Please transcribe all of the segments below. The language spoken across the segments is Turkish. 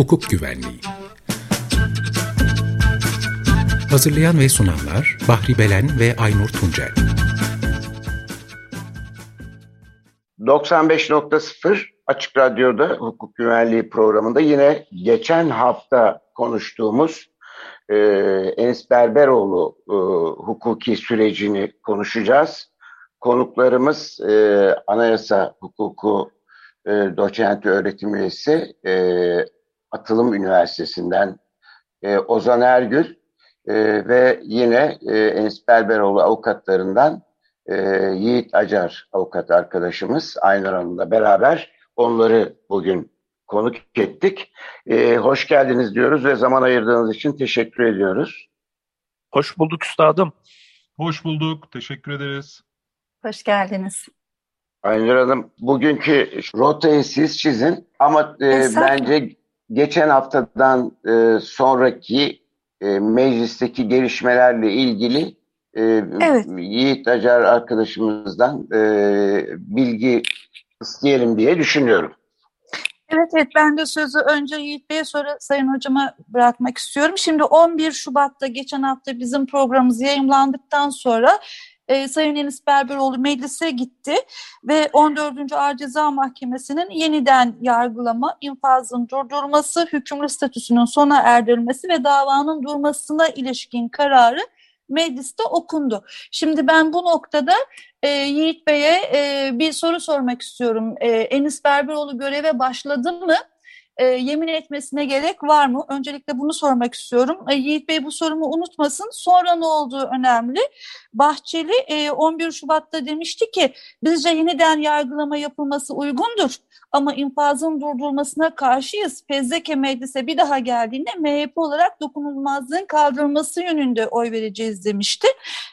hukuk güvenliği. Hazırlayan ve sunanlar Bahri Belen ve Aynur Tuncel. 95.0 Açık Radyo'da hukuk güvenliği programında yine geçen hafta konuştuğumuz e, Enis Berberoğlu e, hukuki sürecini konuşacağız. Konuklarımız e, anayasa hukuku e, doçenti öğretim üyesi e, Atılım Üniversitesi'nden e, Ozan Ergül e, ve yine e, Enis Berberoğlu avukatlarından e, Yiğit Acar avukat arkadaşımız Aynur Hanım'la beraber onları bugün konuk ettik. E, hoş geldiniz diyoruz ve zaman ayırdığınız için teşekkür ediyoruz. Hoş bulduk üstadım. Hoş bulduk. Teşekkür ederiz. Hoş geldiniz. Aynur Hanım, bugünkü rotayı siz çizin ama e, bence geçen haftadan e, sonraki e, meclisteki gelişmelerle ilgili e, evet. Yiğit Acar arkadaşımızdan e, bilgi isteyelim diye düşünüyorum. Evet evet ben de sözü önce Yiğit Bey'e sonra Sayın Hocama bırakmak istiyorum. Şimdi 11 Şubat'ta geçen hafta bizim programımız yayınlandıktan sonra e, Sayın Enis Berberoğlu meclise gitti ve 14. Ağır Ceza Mahkemesi'nin yeniden yargılama, infazın durdurulması, hükümlü statüsünün sona erdirilmesi ve davanın durmasına ilişkin kararı mecliste okundu. Şimdi ben bu noktada e, Yiğit Bey'e e, bir soru sormak istiyorum. E, Enis Berberoğlu göreve başladı mı? E, yemin etmesine gerek var mı? Öncelikle bunu sormak istiyorum. E, Yiğit Bey bu sorumu unutmasın. Sonra ne olduğu önemli. Bahçeli e, 11 Şubat'ta demişti ki bizce yeniden yargılama yapılması uygundur. Ama infazın durdurulmasına karşıyız. Fezleke meclise bir daha geldiğinde MHP olarak dokunulmazlığın kaldırılması yönünde oy vereceğiz demişti.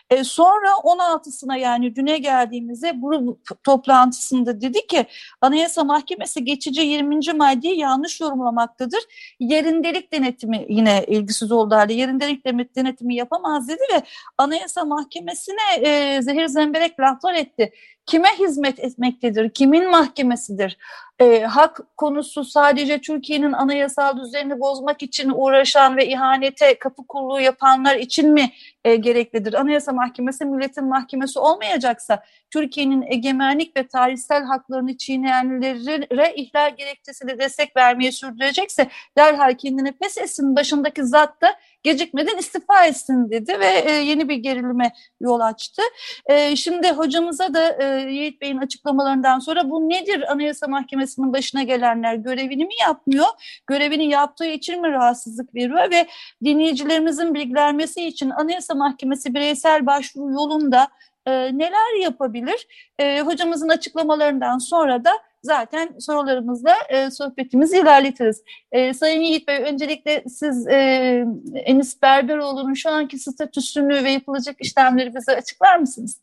E, sonra 16'sına yani düne geldiğimizde bu toplantısında dedi ki Anayasa Mahkemesi geçici 20. maddeyi yanlış yorumlamaktadır. Yerindelik denetimi yine ilgisiz oldu halde yerindelik denetimi yapamaz dedi ve Anayasa Mahkemesi'ne e, zehir zemberek laflar etti kime hizmet etmektedir, kimin mahkemesidir? E, hak konusu sadece Türkiye'nin anayasal düzenini bozmak için uğraşan ve ihanete kapı kulluğu yapanlar için mi e, gereklidir? Anayasa Mahkemesi milletin mahkemesi olmayacaksa Türkiye'nin egemenlik ve tarihsel haklarını çiğneyenlere ihlal gerekçesiyle destek vermeyi sürdürecekse derhal kendini pes etsin başındaki zat da gecikmeden istifa etsin dedi ve e, yeni bir gerilime yol açtı. E, şimdi hocamıza da e, Yiğit Bey'in açıklamalarından sonra bu nedir Anayasa Mahkemesi'nin başına gelenler görevini mi yapmıyor? Görevini yaptığı için mi rahatsızlık veriyor ve dinleyicilerimizin bilgilenmesi için Anayasa Mahkemesi bireysel başvuru yolunda e, neler yapabilir? E, hocamızın açıklamalarından sonra da zaten sorularımızla e, sohbetimizi ilerletiriz. E, Sayın Yiğit Bey, öncelikle siz e, Enis Berberoğlu'nun şu anki statüsünü ve yapılacak işlemleri bize açıklar mısınız?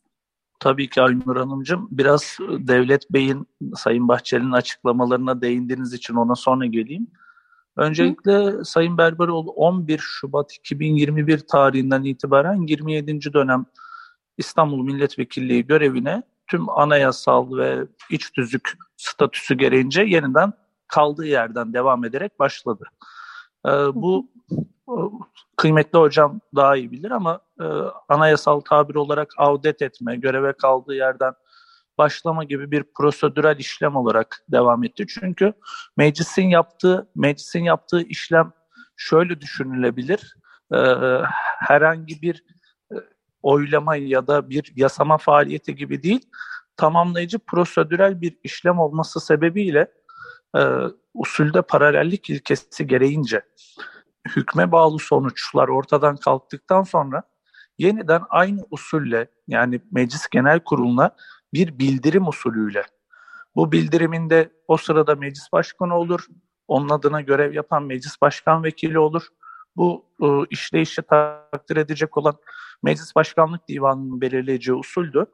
Tabii ki Aynur Hanımcığım. Biraz Devlet Bey'in, Sayın Bahçeli'nin açıklamalarına değindiğiniz için ona sonra geleyim. Öncelikle Hı. Sayın Berberoğlu 11 Şubat 2021 tarihinden itibaren 27. dönem İstanbul Milletvekilliği görevine tüm anayasal ve iç tüzük statüsü gereğince yeniden kaldığı yerden devam ederek başladı. Ee, bu kıymetli hocam daha iyi bilir ama e, anayasal tabir olarak avdet etme, göreve kaldığı yerden başlama gibi bir prosedürel işlem olarak devam etti. Çünkü meclisin yaptığı meclisin yaptığı işlem şöyle düşünülebilir. E, herhangi bir e, oylama ya da bir yasama faaliyeti gibi değil, tamamlayıcı prosedürel bir işlem olması sebebiyle e, usulde paralellik ilkesi gereğince hükme bağlı sonuçlar ortadan kalktıktan sonra yeniden aynı usulle yani Meclis Genel Kurulu'na bir bildirim usulüyle bu bildiriminde o sırada meclis başkanı olur, onun adına görev yapan meclis başkan vekili olur. Bu e, işleyişi takdir edecek olan Meclis Başkanlık Divanı'nın belirleyeceği usuldü.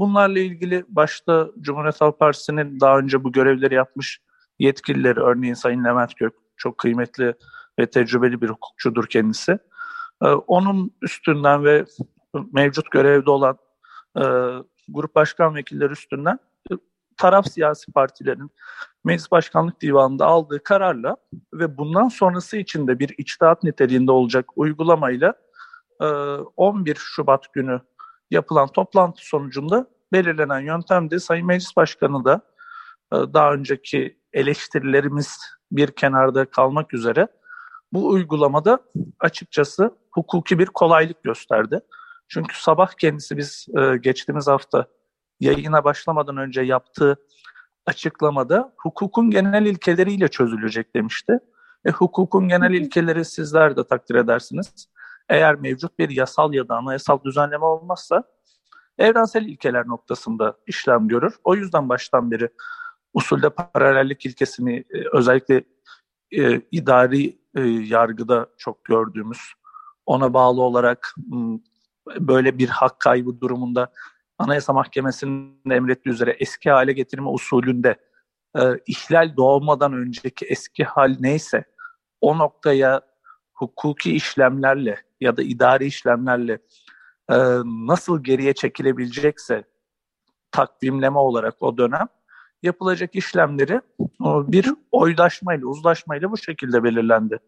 Bunlarla ilgili başta Cumhuriyet Halk Partisi'nin daha önce bu görevleri yapmış yetkilileri, örneğin Sayın Levent Gök, çok kıymetli ve tecrübeli bir hukukçudur kendisi. Ee, onun üstünden ve mevcut görevde olan e, grup başkan vekilleri üstünden e, taraf siyasi partilerin Meclis Başkanlık Divanı'nda aldığı kararla ve bundan sonrası için de bir içtihat niteliğinde olacak uygulamayla 11 Şubat günü yapılan toplantı sonucunda belirlenen yöntemde Sayın Meclis Başkanı da daha önceki eleştirilerimiz bir kenarda kalmak üzere bu uygulamada açıkçası hukuki bir kolaylık gösterdi. Çünkü sabah kendisi biz e, geçtiğimiz hafta yayına başlamadan önce yaptığı açıklamada hukukun genel ilkeleriyle çözülecek demişti. E, hukukun genel ilkeleri sizler de takdir edersiniz. Eğer mevcut bir yasal ya da anayasal düzenleme olmazsa evrensel ilkeler noktasında işlem görür. O yüzden baştan beri usulde paralellik ilkesini e, özellikle e, idari e, yargıda çok gördüğümüz, ona bağlı olarak böyle bir hak kaybı durumunda Anayasa Mahkemesi'nin emrettiği üzere eski hale getirme usulünde e, ihlal doğmadan önceki eski hal neyse o noktaya hukuki işlemlerle ya da idari işlemlerle e, nasıl geriye çekilebilecekse takvimleme olarak o dönem yapılacak işlemleri bir oydaşmayla, uzlaşmayla bu şekilde belirlendi.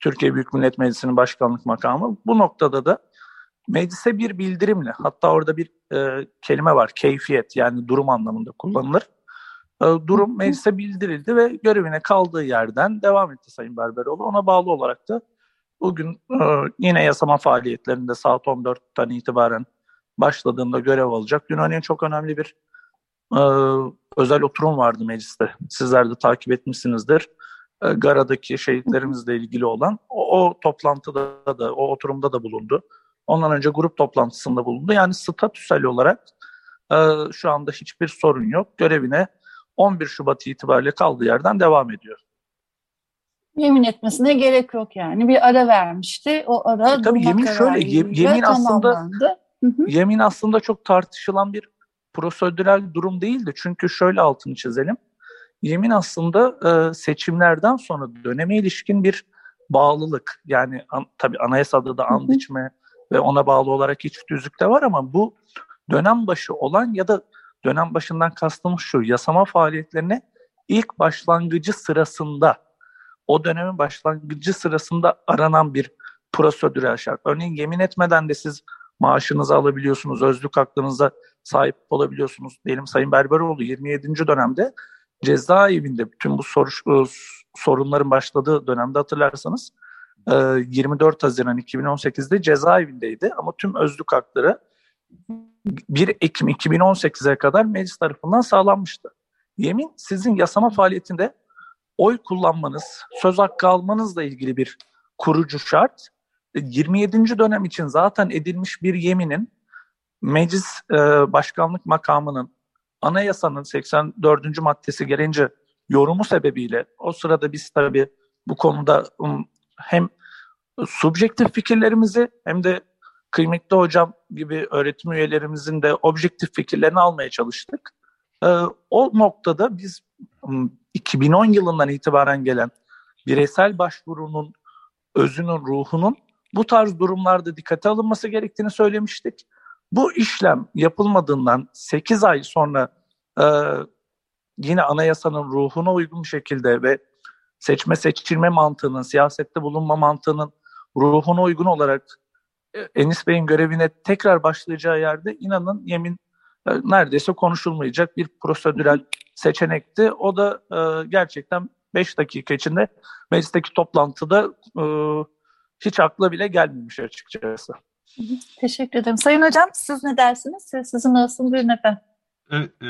Türkiye Büyük Millet Meclisi'nin başkanlık makamı. Bu noktada da meclise bir bildirimle, hatta orada bir e, kelime var, keyfiyet yani durum anlamında kullanılır. E, durum meclise bildirildi ve görevine kaldığı yerden devam etti Sayın Berberoğlu. Ona bağlı olarak da bugün e, yine yasama faaliyetlerinde saat 14'ten itibaren başladığında görev alacak. Dün örneğin çok önemli bir e, özel oturum vardı mecliste. Sizler de takip etmişsinizdir. E, Gara'daki şehitlerimizle ilgili olan o, o toplantıda da, o oturumda da bulundu. Ondan önce grup toplantısında bulundu. Yani statüsel olarak e, şu anda hiçbir sorun yok. Görevine 11 Şubat itibariyle kaldığı yerden devam ediyor. Yemin etmesine gerek yok yani. Bir ara vermişti. O ara e, tabii yemin şöyle yemin aslında yemin aslında çok tartışılan bir prosedürel durum değildi. Çünkü şöyle altını çizelim. Yemin aslında e, seçimlerden sonra döneme ilişkin bir bağlılık. Yani an, tabii anayasada da and içme ve ona bağlı olarak iç tüzük de var ama bu dönem başı olan ya da dönem başından kastımız şu yasama faaliyetlerine ilk başlangıcı sırasında o dönemin başlangıcı sırasında aranan bir prosedürel şart. Örneğin yemin etmeden de siz maaşınızı alabiliyorsunuz, özlük hakkınıza sahip olabiliyorsunuz. Diyelim Sayın Berberoğlu 27. dönemde cezaevinde bütün bu soruş, e, sorunların başladığı dönemde hatırlarsanız 24 e, Haziran 2018'de cezaevindeydi ama tüm özlük hakları 1 Ekim 2018'e kadar meclis tarafından sağlanmıştı. Yemin sizin yasama faaliyetinde oy kullanmanız, söz hakkı almanızla ilgili bir kurucu şart. 27. E, dönem için zaten edilmiş bir yeminin meclis e, başkanlık makamının anayasanın 84. maddesi gelince yorumu sebebiyle o sırada biz tabii bu konuda hem subjektif fikirlerimizi hem de kıymetli hocam gibi öğretim üyelerimizin de objektif fikirlerini almaya çalıştık. Ee, o noktada biz 2010 yılından itibaren gelen bireysel başvurunun özünün, ruhunun bu tarz durumlarda dikkate alınması gerektiğini söylemiştik. Bu işlem yapılmadığından 8 ay sonra e, yine anayasanın ruhuna uygun şekilde ve seçme seçilme mantığının, siyasette bulunma mantığının ruhuna uygun olarak e, Enis Bey'in görevine tekrar başlayacağı yerde inanın yemin neredeyse konuşulmayacak bir prosedürel seçenekti. O da e, gerçekten 5 dakika içinde meclisteki toplantıda e, hiç akla bile gelmemiş açıkçası. Teşekkür ederim. Sayın Hocam siz ne dersiniz? Siz, sizin olsun buyurun efendim. E, e,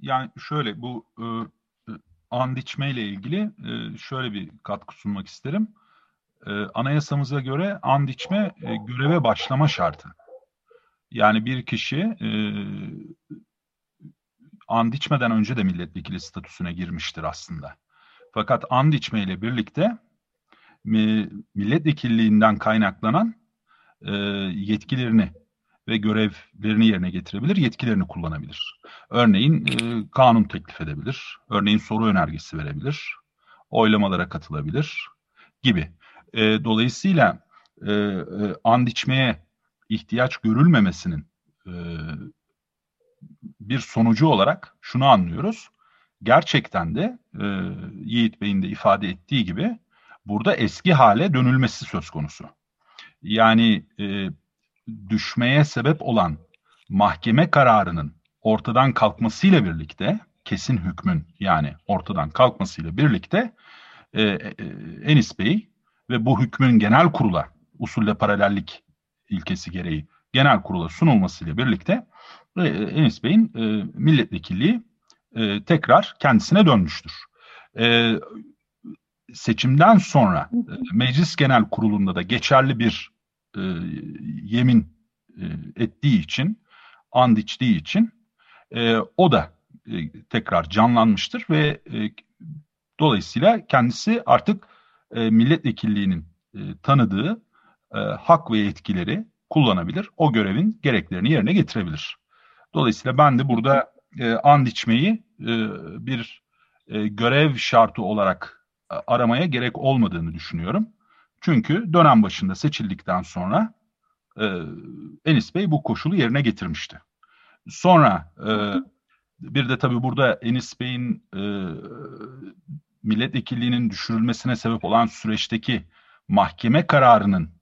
yani şöyle bu e, e and içmeyle ilgili e, şöyle bir katkı sunmak isterim. E, anayasamıza göre and içme e, göreve başlama şartı. Yani bir kişi e, and içmeden önce de milletvekili statüsüne girmiştir aslında. Fakat and içmeyle birlikte milletvekilliğinden kaynaklanan e, yetkilerini ve görevlerini yerine getirebilir, yetkilerini kullanabilir. Örneğin e, kanun teklif edebilir, örneğin soru önergesi verebilir, oylamalara katılabilir gibi. E, dolayısıyla e, e, and içmeye ihtiyaç görülmemesinin e, bir sonucu olarak şunu anlıyoruz. Gerçekten de e, Yiğit Bey'in de ifade ettiği gibi burada eski hale dönülmesi söz konusu. Yani e, düşmeye sebep olan mahkeme kararının ortadan kalkmasıyla birlikte kesin hükmün yani ortadan kalkmasıyla birlikte Enis Bey ve bu hükmün genel kurula usulle paralellik ilkesi gereği genel kurula sunulmasıyla birlikte e, Enis Bey'in e, milletvekilliği e, tekrar kendisine dönmüştür. E, seçimden sonra e, meclis genel kurulunda da geçerli bir e, yemin e, ettiği için, and içtiği için e, o da e, tekrar canlanmıştır ve e, dolayısıyla kendisi artık e, milletvekilliğinin e, tanıdığı e, hak ve yetkileri kullanabilir. O görevin gereklerini yerine getirebilir. Dolayısıyla ben de burada e, and içmeyi e, bir e, görev şartı olarak e, aramaya gerek olmadığını düşünüyorum. Çünkü dönem başında seçildikten sonra e, Enis Bey bu koşulu yerine getirmişti. Sonra e, bir de tabii burada Enis Bey'in e, milletvekilliğinin düşürülmesine sebep olan süreçteki mahkeme kararının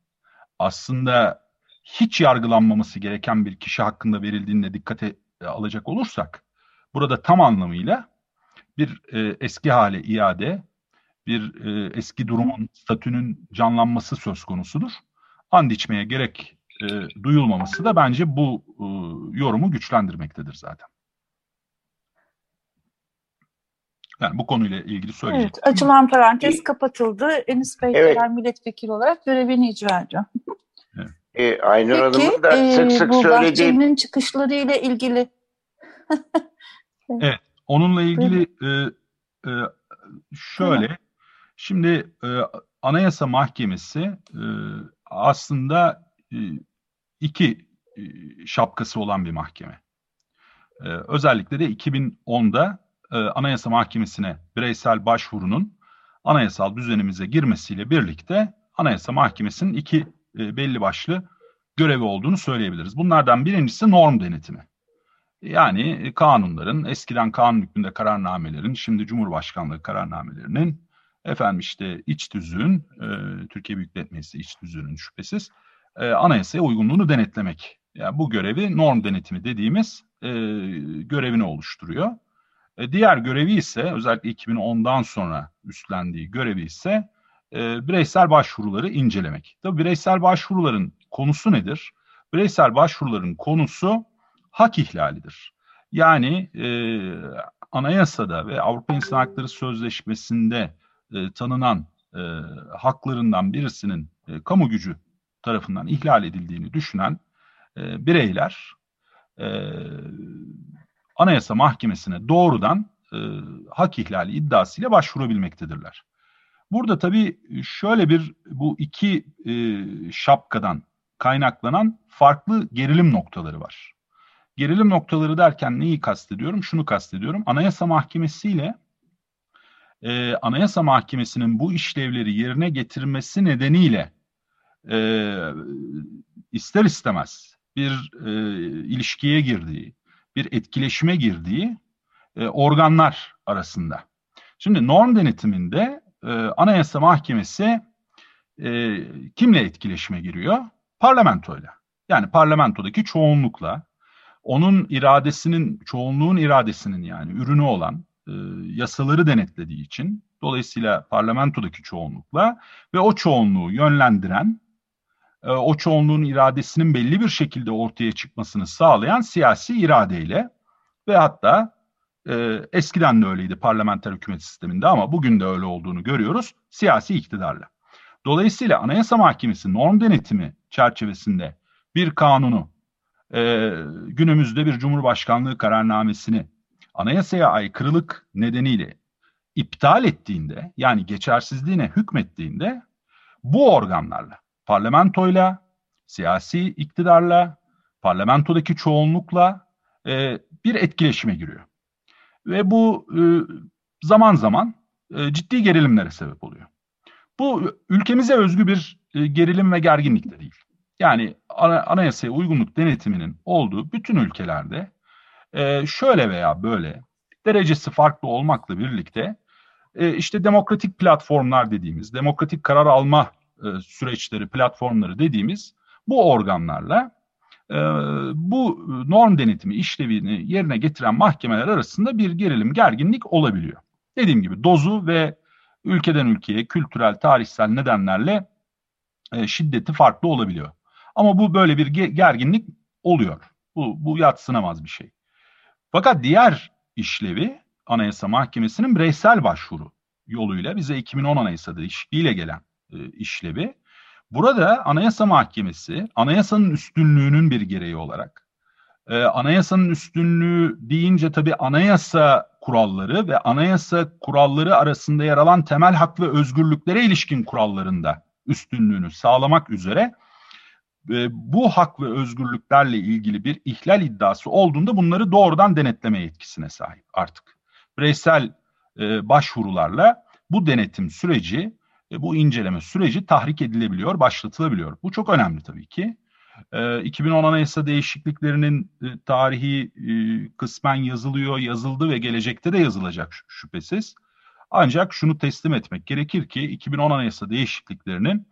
aslında hiç yargılanmaması gereken bir kişi hakkında verildiğinde dikkate e, alacak olursak burada tam anlamıyla bir e, eski hale iade, bir e, eski durumun, statünün canlanması söz konusudur. And içmeye gerek e, duyulmaması da bence bu e, yorumu güçlendirmektedir zaten. Yani bu konuyla ilgili söyleyeceğim. Evet, açılan parantez kapatıldı. Enis Bey evet. milletvekili olarak görevini icra ediyor. Evet. E, Aynur Hanım'ın da e, sık sık bu söylediği... Bahçeli'nin çıkışlarıyla ilgili. evet, onunla ilgili e, e, şöyle, evet. şimdi e, Anayasa Mahkemesi e, aslında e, iki e, şapkası olan bir mahkeme. E, özellikle de 2010'da e, Anayasa Mahkemesi'ne bireysel başvurunun anayasal düzenimize girmesiyle birlikte Anayasa Mahkemesi'nin iki e, belli başlı görevi olduğunu söyleyebiliriz. Bunlardan birincisi norm denetimi. Yani kanunların, eskiden kanun hükmünde kararnamelerin, şimdi Cumhurbaşkanlığı kararnamelerinin, efendim işte iç tüzüğün, e, Türkiye Büyük Millet Meclisi iç tüzüğünün şüphesiz e, anayasaya uygunluğunu denetlemek. Yani bu görevi norm denetimi dediğimiz e, görevini oluşturuyor. E, diğer görevi ise özellikle 2010'dan sonra üstlendiği görevi ise e, bireysel başvuruları incelemek. Tabii bireysel başvuruların konusu nedir? Bireysel başvuruların konusu hak ihlalidir. Yani e, anayasada ve Avrupa İnsan Hakları Sözleşmesi'nde e, tanınan e, haklarından birisinin e, kamu gücü tarafından ihlal edildiğini düşünen e, bireyler e, Anayasa Mahkemesi'ne doğrudan e, hak ihlali iddiasıyla başvurabilmektedirler. Burada tabii şöyle bir bu iki e, şapkadan kaynaklanan farklı gerilim noktaları var. Gerilim noktaları derken neyi kastediyorum? Şunu kastediyorum. Anayasa Mahkemesi ile e, Anayasa Mahkemesi'nin bu işlevleri yerine getirmesi nedeniyle e, ister istemez bir e, ilişkiye girdiği, bir etkileşime girdiği e, organlar arasında. Şimdi norm denetiminde e, Anayasa Mahkemesi e, kimle etkileşime giriyor? Parlamentoyla. Yani parlamentodaki çoğunlukla onun iradesinin, çoğunluğun iradesinin yani ürünü olan e, yasaları denetlediği için dolayısıyla parlamentodaki çoğunlukla ve o çoğunluğu yönlendiren o çoğunluğun iradesinin belli bir şekilde ortaya çıkmasını sağlayan siyasi iradeyle ve hatta e, eskiden de öyleydi parlamenter hükümet sisteminde ama bugün de öyle olduğunu görüyoruz siyasi iktidarla. Dolayısıyla Anayasa Mahkemesi norm denetimi çerçevesinde bir kanunu e, günümüzde bir Cumhurbaşkanlığı kararnamesini anayasaya aykırılık nedeniyle iptal ettiğinde yani geçersizliğine hükmettiğinde bu organlarla parlamentoyla, siyasi iktidarla, parlamentodaki çoğunlukla e, bir etkileşime giriyor. Ve bu e, zaman zaman e, ciddi gerilimlere sebep oluyor. Bu ülkemize özgü bir e, gerilim ve gerginlik de değil. Yani ana, anayasaya uygunluk denetiminin olduğu bütün ülkelerde e, şöyle veya böyle derecesi farklı olmakla birlikte e, işte demokratik platformlar dediğimiz, demokratik karar alma e, süreçleri, platformları dediğimiz bu organlarla e, bu norm denetimi işlevini yerine getiren mahkemeler arasında bir gerilim, gerginlik olabiliyor. Dediğim gibi dozu ve ülkeden ülkeye kültürel, tarihsel nedenlerle e, şiddeti farklı olabiliyor. Ama bu böyle bir gerginlik oluyor. Bu, bu yatsınamaz bir şey. Fakat diğer işlevi Anayasa Mahkemesi'nin bireysel başvuru yoluyla bize 2010 Anayasa değişikliğiyle gelen e, işlevi. Burada Anayasa Mahkemesi anayasanın üstünlüğünün bir gereği olarak e, anayasanın üstünlüğü deyince tabii anayasa kuralları ve anayasa kuralları arasında yer alan temel hak ve özgürlüklere ilişkin kurallarında üstünlüğünü sağlamak üzere e, bu hak ve özgürlüklerle ilgili bir ihlal iddiası olduğunda bunları doğrudan denetleme yetkisine sahip artık. Bireysel e, başvurularla bu denetim süreci, e, bu inceleme süreci tahrik edilebiliyor, başlatılabiliyor. Bu çok önemli tabii ki. 2010 Anayasa değişikliklerinin tarihi kısmen yazılıyor, yazıldı ve gelecekte de yazılacak şüphesiz. Ancak şunu teslim etmek gerekir ki 2010 Anayasa değişikliklerinin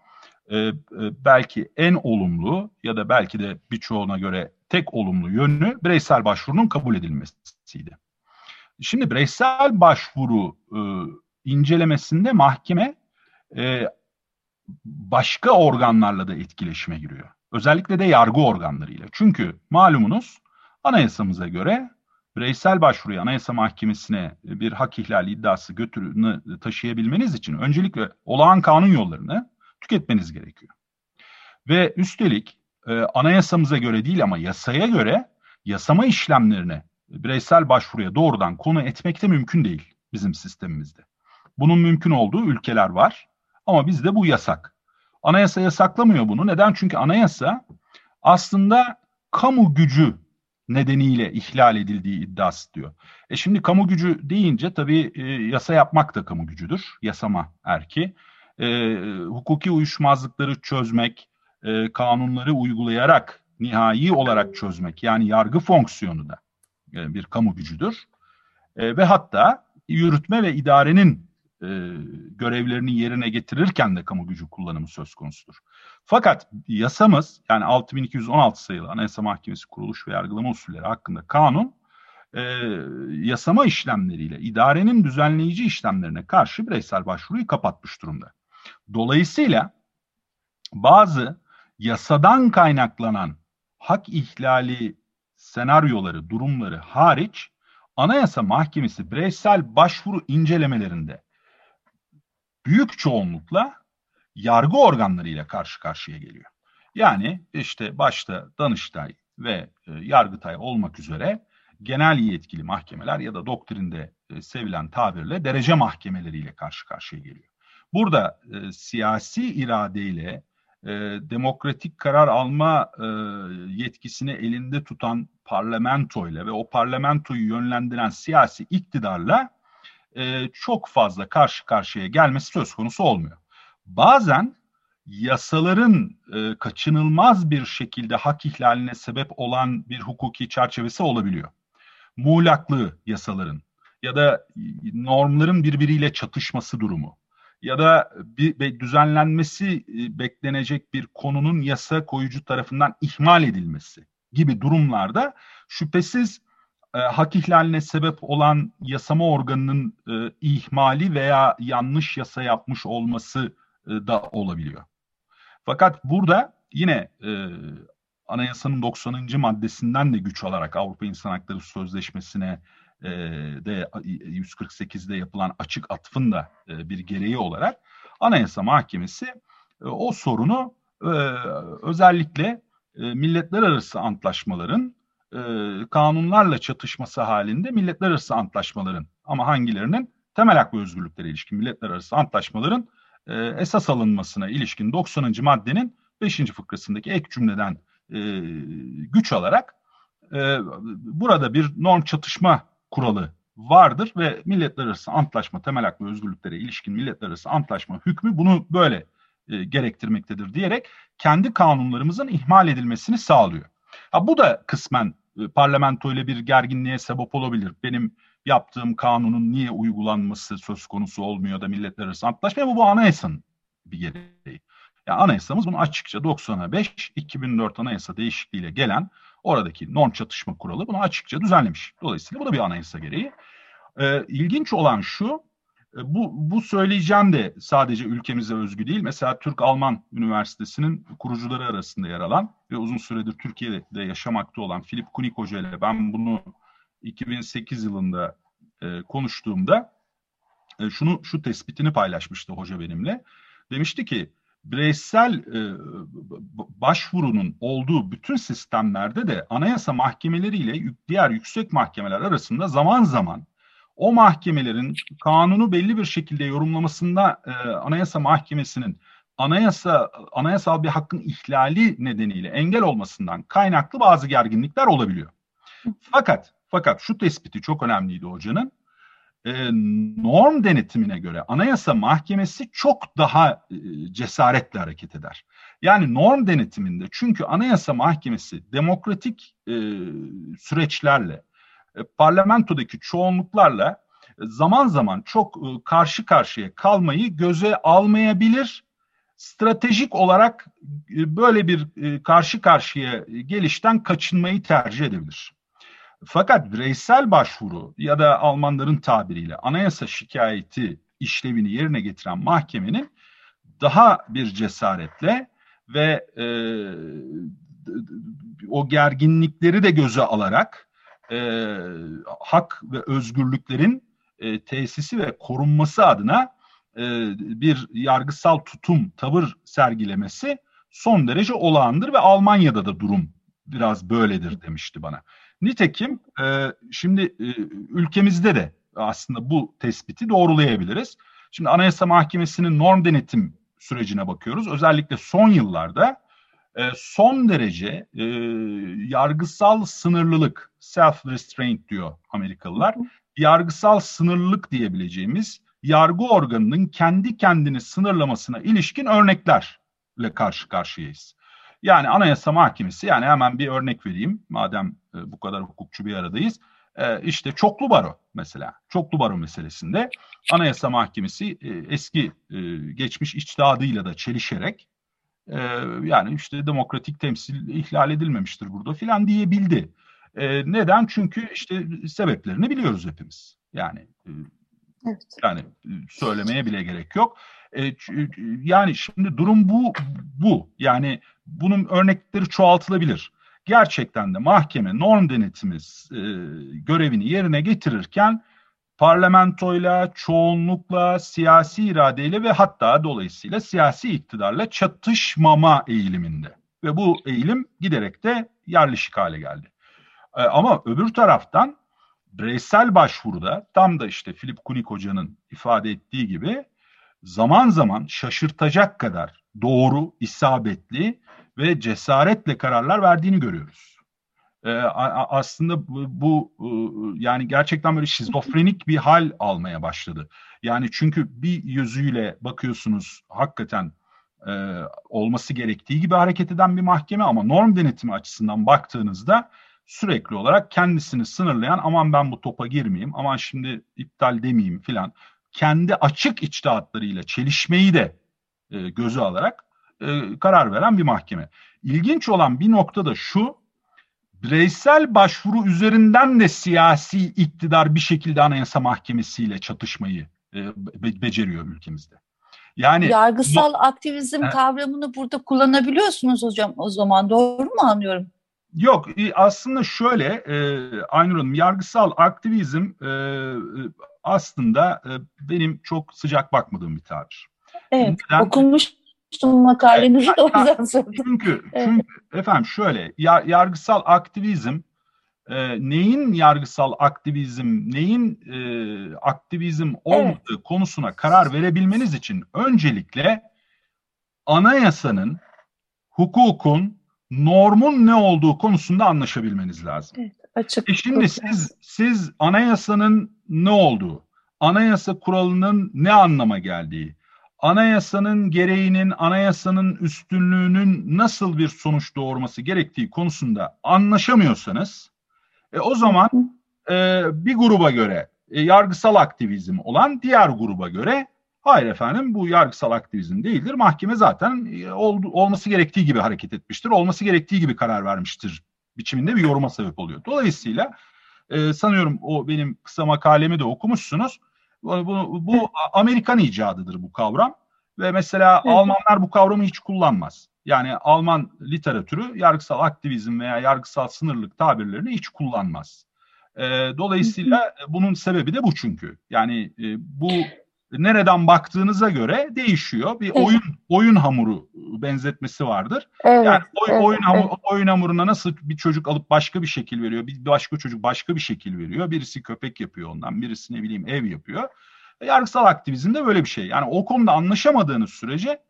belki en olumlu ya da belki de birçoğuna göre tek olumlu yönü bireysel başvurunun kabul edilmesiydi. Şimdi bireysel başvuru e, incelemesinde mahkeme e, başka organlarla da etkileşime giriyor. Özellikle de yargı organlarıyla. Çünkü malumunuz anayasamıza göre bireysel başvuruyu Anayasa Mahkemesi'ne bir hak ihlali iddiası götürünü taşıyabilmeniz için öncelikle olağan kanun yollarını tüketmeniz gerekiyor. Ve üstelik e, anayasamıza göre değil ama yasaya göre yasama işlemlerine bireysel başvuruya doğrudan konu etmek de mümkün değil bizim sistemimizde. Bunun mümkün olduğu ülkeler var ama bizde bu yasak. Anayasa yasaklamıyor bunu. Neden? Çünkü anayasa aslında kamu gücü nedeniyle ihlal edildiği iddiası diyor. E şimdi kamu gücü deyince tabii e, yasa yapmak da kamu gücüdür. Yasama erki. E, hukuki uyuşmazlıkları çözmek, e, kanunları uygulayarak nihai olarak çözmek yani yargı fonksiyonu da e, bir kamu gücüdür. E, ve hatta yürütme ve idarenin e, görevlerini yerine getirirken de kamu gücü kullanımı söz konusudur. Fakat yasamız yani 6216 sayılı Anayasa Mahkemesi kuruluş ve yargılama usulleri hakkında kanun e, yasama işlemleriyle idarenin düzenleyici işlemlerine karşı bireysel başvuruyu kapatmış durumda. Dolayısıyla bazı yasadan kaynaklanan hak ihlali senaryoları, durumları hariç Anayasa Mahkemesi bireysel başvuru incelemelerinde büyük çoğunlukla yargı organlarıyla karşı karşıya geliyor. Yani işte başta Danıştay ve e, Yargıtay olmak üzere genel yetkili mahkemeler ya da doktrinde e, sevilen tabirle derece mahkemeleriyle karşı karşıya geliyor. Burada e, siyasi iradeyle e, demokratik karar alma e, yetkisini elinde tutan parlamentoyla ve o parlamentoyu yönlendiren siyasi iktidarla e, çok fazla karşı karşıya gelmesi söz konusu olmuyor. Bazen yasaların e, kaçınılmaz bir şekilde hak ihlaline sebep olan bir hukuki çerçevesi olabiliyor. Muğlaklığı yasaların ya da normların birbiriyle çatışması durumu ya da bir düzenlenmesi e, beklenecek bir konunun yasa koyucu tarafından ihmal edilmesi gibi durumlarda şüphesiz e, hak ihlaline sebep olan yasama organının e, ihmali veya yanlış yasa yapmış olması e, da olabiliyor. Fakat burada yine e, anayasanın 90. maddesinden de güç alarak Avrupa İnsan Hakları Sözleşmesi'ne e, de 148'de yapılan açık atfın da e, bir gereği olarak Anayasa Mahkemesi e, o sorunu e, özellikle e, milletler arası antlaşmaların e, kanunlarla çatışması halinde milletler arası antlaşmaların ama hangilerinin temel hak ve özgürlüklere ilişkin milletler arası antlaşmaların e, esas alınmasına ilişkin 90. maddenin 5. fıkrasındaki ek cümleden e, güç alarak e, burada bir norm çatışma kuralı vardır ve milletler arası antlaşma temel hak ve özgürlüklere ilişkin milletler arası antlaşma hükmü bunu böyle e, gerektirmektedir diyerek kendi kanunlarımızın ihmal edilmesini sağlıyor. Ha, bu da kısmen parlamento ile bir gerginliğe sebep olabilir. Benim yaptığım kanunun niye uygulanması söz konusu olmuyor da milletler arası antlaşma bu bu anayasanın bir gereği. Yani anayasamız bunu açıkça 90'a 5 2004 anayasa değişikliğiyle gelen oradaki norm çatışma kuralı bunu açıkça düzenlemiş. Dolayısıyla bu da bir anayasa gereği. Ee, ilginç olan şu e, bu, bu söyleyeceğim de sadece ülkemize özgü değil. Mesela Türk-Alman Üniversitesi'nin kurucuları arasında yer alan ve uzun süredir Türkiye'de yaşamakta olan Filip Kunik Hoca ile ben bunu 2008 yılında e, konuştuğumda e, şunu şu tespitini paylaşmıştı hoca benimle. Demişti ki bireysel e, başvurunun olduğu bütün sistemlerde de anayasa mahkemeleriyle diğer yüksek mahkemeler arasında zaman zaman o mahkemelerin kanunu belli bir şekilde yorumlamasında e, Anayasa Mahkemesi'nin anayasa anayasal bir hakkın ihlali nedeniyle engel olmasından kaynaklı bazı gerginlikler olabiliyor. Fakat fakat şu tespiti çok önemliydi hocanın. E, norm denetimine göre Anayasa Mahkemesi çok daha e, cesaretle hareket eder. Yani norm denetiminde çünkü Anayasa Mahkemesi demokratik e, süreçlerle parlamentodaki çoğunluklarla e, zaman zaman çok e, karşı karşıya kalmayı göze almayabilir. Stratejik olarak böyle bir karşı karşıya gelişten kaçınmayı tercih edebilir. Fakat bireysel başvuru ya da Almanların tabiriyle anayasa şikayeti işlevini yerine getiren mahkemenin daha bir cesaretle ve e, o gerginlikleri de göze alarak e, hak ve özgürlüklerin e, tesisi ve korunması adına e, bir yargısal tutum, tavır sergilemesi son derece olağandır ve Almanya'da da durum biraz böyledir demişti bana. Nitekim e, şimdi e, ülkemizde de aslında bu tespiti doğrulayabiliriz. Şimdi Anayasa Mahkemesi'nin norm denetim sürecine bakıyoruz. Özellikle son yıllarda e, son derece e, yargısal sınırlılık, self-restraint diyor Amerikalılar. Yargısal sınırlılık diyebileceğimiz yargı organının kendi kendini sınırlamasına ilişkin örneklerle karşı karşıyayız. Yani Anayasa Mahkemesi yani hemen bir örnek vereyim madem e, bu kadar hukukçu bir aradayız. E, işte çoklu baro mesela. Çoklu baro meselesinde Anayasa Mahkemesi e, eski e, geçmiş içtihadıyla da çelişerek e, yani işte demokratik temsil ihlal edilmemiştir burada filan diyebildi. E, neden? Çünkü işte sebeplerini biliyoruz hepimiz. Yani e, evet. yani e, söylemeye bile gerek yok. E, yani şimdi durum bu bu. Yani bunun örnekleri çoğaltılabilir. Gerçekten de mahkeme norm denetimi e, görevini yerine getirirken parlamentoyla, çoğunlukla, siyasi iradeyle ve hatta dolayısıyla siyasi iktidarla çatışmama eğiliminde. Ve bu eğilim giderek de yerleşik hale geldi. Ee, ama öbür taraftan bireysel başvuruda tam da işte Filip Kunik Hoca'nın ifade ettiği gibi zaman zaman şaşırtacak kadar doğru, isabetli ve cesaretle kararlar verdiğini görüyoruz e, aslında bu, bu yani gerçekten böyle şizofrenik bir hal almaya başladı. Yani çünkü bir yüzüyle bakıyorsunuz hakikaten e, olması gerektiği gibi hareket eden bir mahkeme ama norm denetimi açısından baktığınızda sürekli olarak kendisini sınırlayan aman ben bu topa girmeyeyim aman şimdi iptal demeyeyim filan kendi açık içtihatlarıyla çelişmeyi de e, göze alarak e, karar veren bir mahkeme. İlginç olan bir nokta da şu bireysel başvuru üzerinden de siyasi iktidar bir şekilde Anayasa Mahkemesi ile çatışmayı e, be- beceriyor ülkemizde. Yani yargısal bu, aktivizm he, kavramını burada kullanabiliyorsunuz hocam o zaman doğru mu anlıyorum? Yok aslında şöyle e, Aynur Hanım yargısal aktivizm e, aslında e, benim çok sıcak bakmadığım bir tabir. Evet Neden? okumuş okumuştum makalenizi evet, de o yüzden sordum. Çünkü, evet. çünkü efendim şöyle yargısal aktivizm e, neyin yargısal aktivizm, neyin e, aktivizm olmadığı evet. konusuna karar verebilmeniz için öncelikle anayasanın, hukukun, normun ne olduğu konusunda anlaşabilmeniz lazım. Evet, açık. E şimdi siz siz anayasanın ne olduğu, anayasa kuralının ne anlama geldiği, anayasanın gereğinin, anayasanın üstünlüğünün nasıl bir sonuç doğurması gerektiği konusunda anlaşamıyorsanız E, o zaman e, bir gruba göre e, yargısal aktivizm olan diğer gruba göre hayır efendim bu yargısal aktivizm değildir. Mahkeme zaten e, ol, olması gerektiği gibi hareket etmiştir. Olması gerektiği gibi karar vermiştir biçiminde bir yoruma sebep oluyor. Dolayısıyla e, sanıyorum o benim kısa makalemi de okumuşsunuz. Bu, bu Amerikan icadıdır bu kavram ve mesela evet. Almanlar bu kavramı hiç kullanmaz. Yani Alman literatürü yargısal aktivizm veya yargısal sınırlık tabirlerini hiç kullanmaz. E, dolayısıyla bunun sebebi de bu çünkü. Yani e, bu nereden baktığınıza göre değişiyor. Bir evet. oyun oyun hamuru benzetmesi vardır. Evet, yani oy, evet, oyun hamur, evet. oyun hamuruna nasıl bir çocuk alıp başka bir şekil veriyor, bir başka çocuk başka bir şekil veriyor. Birisi köpek yapıyor ondan, birisi ne bileyim ev yapıyor. E, yargısal aktivizm de böyle bir şey. Yani o konuda anlaşamadığınız sürece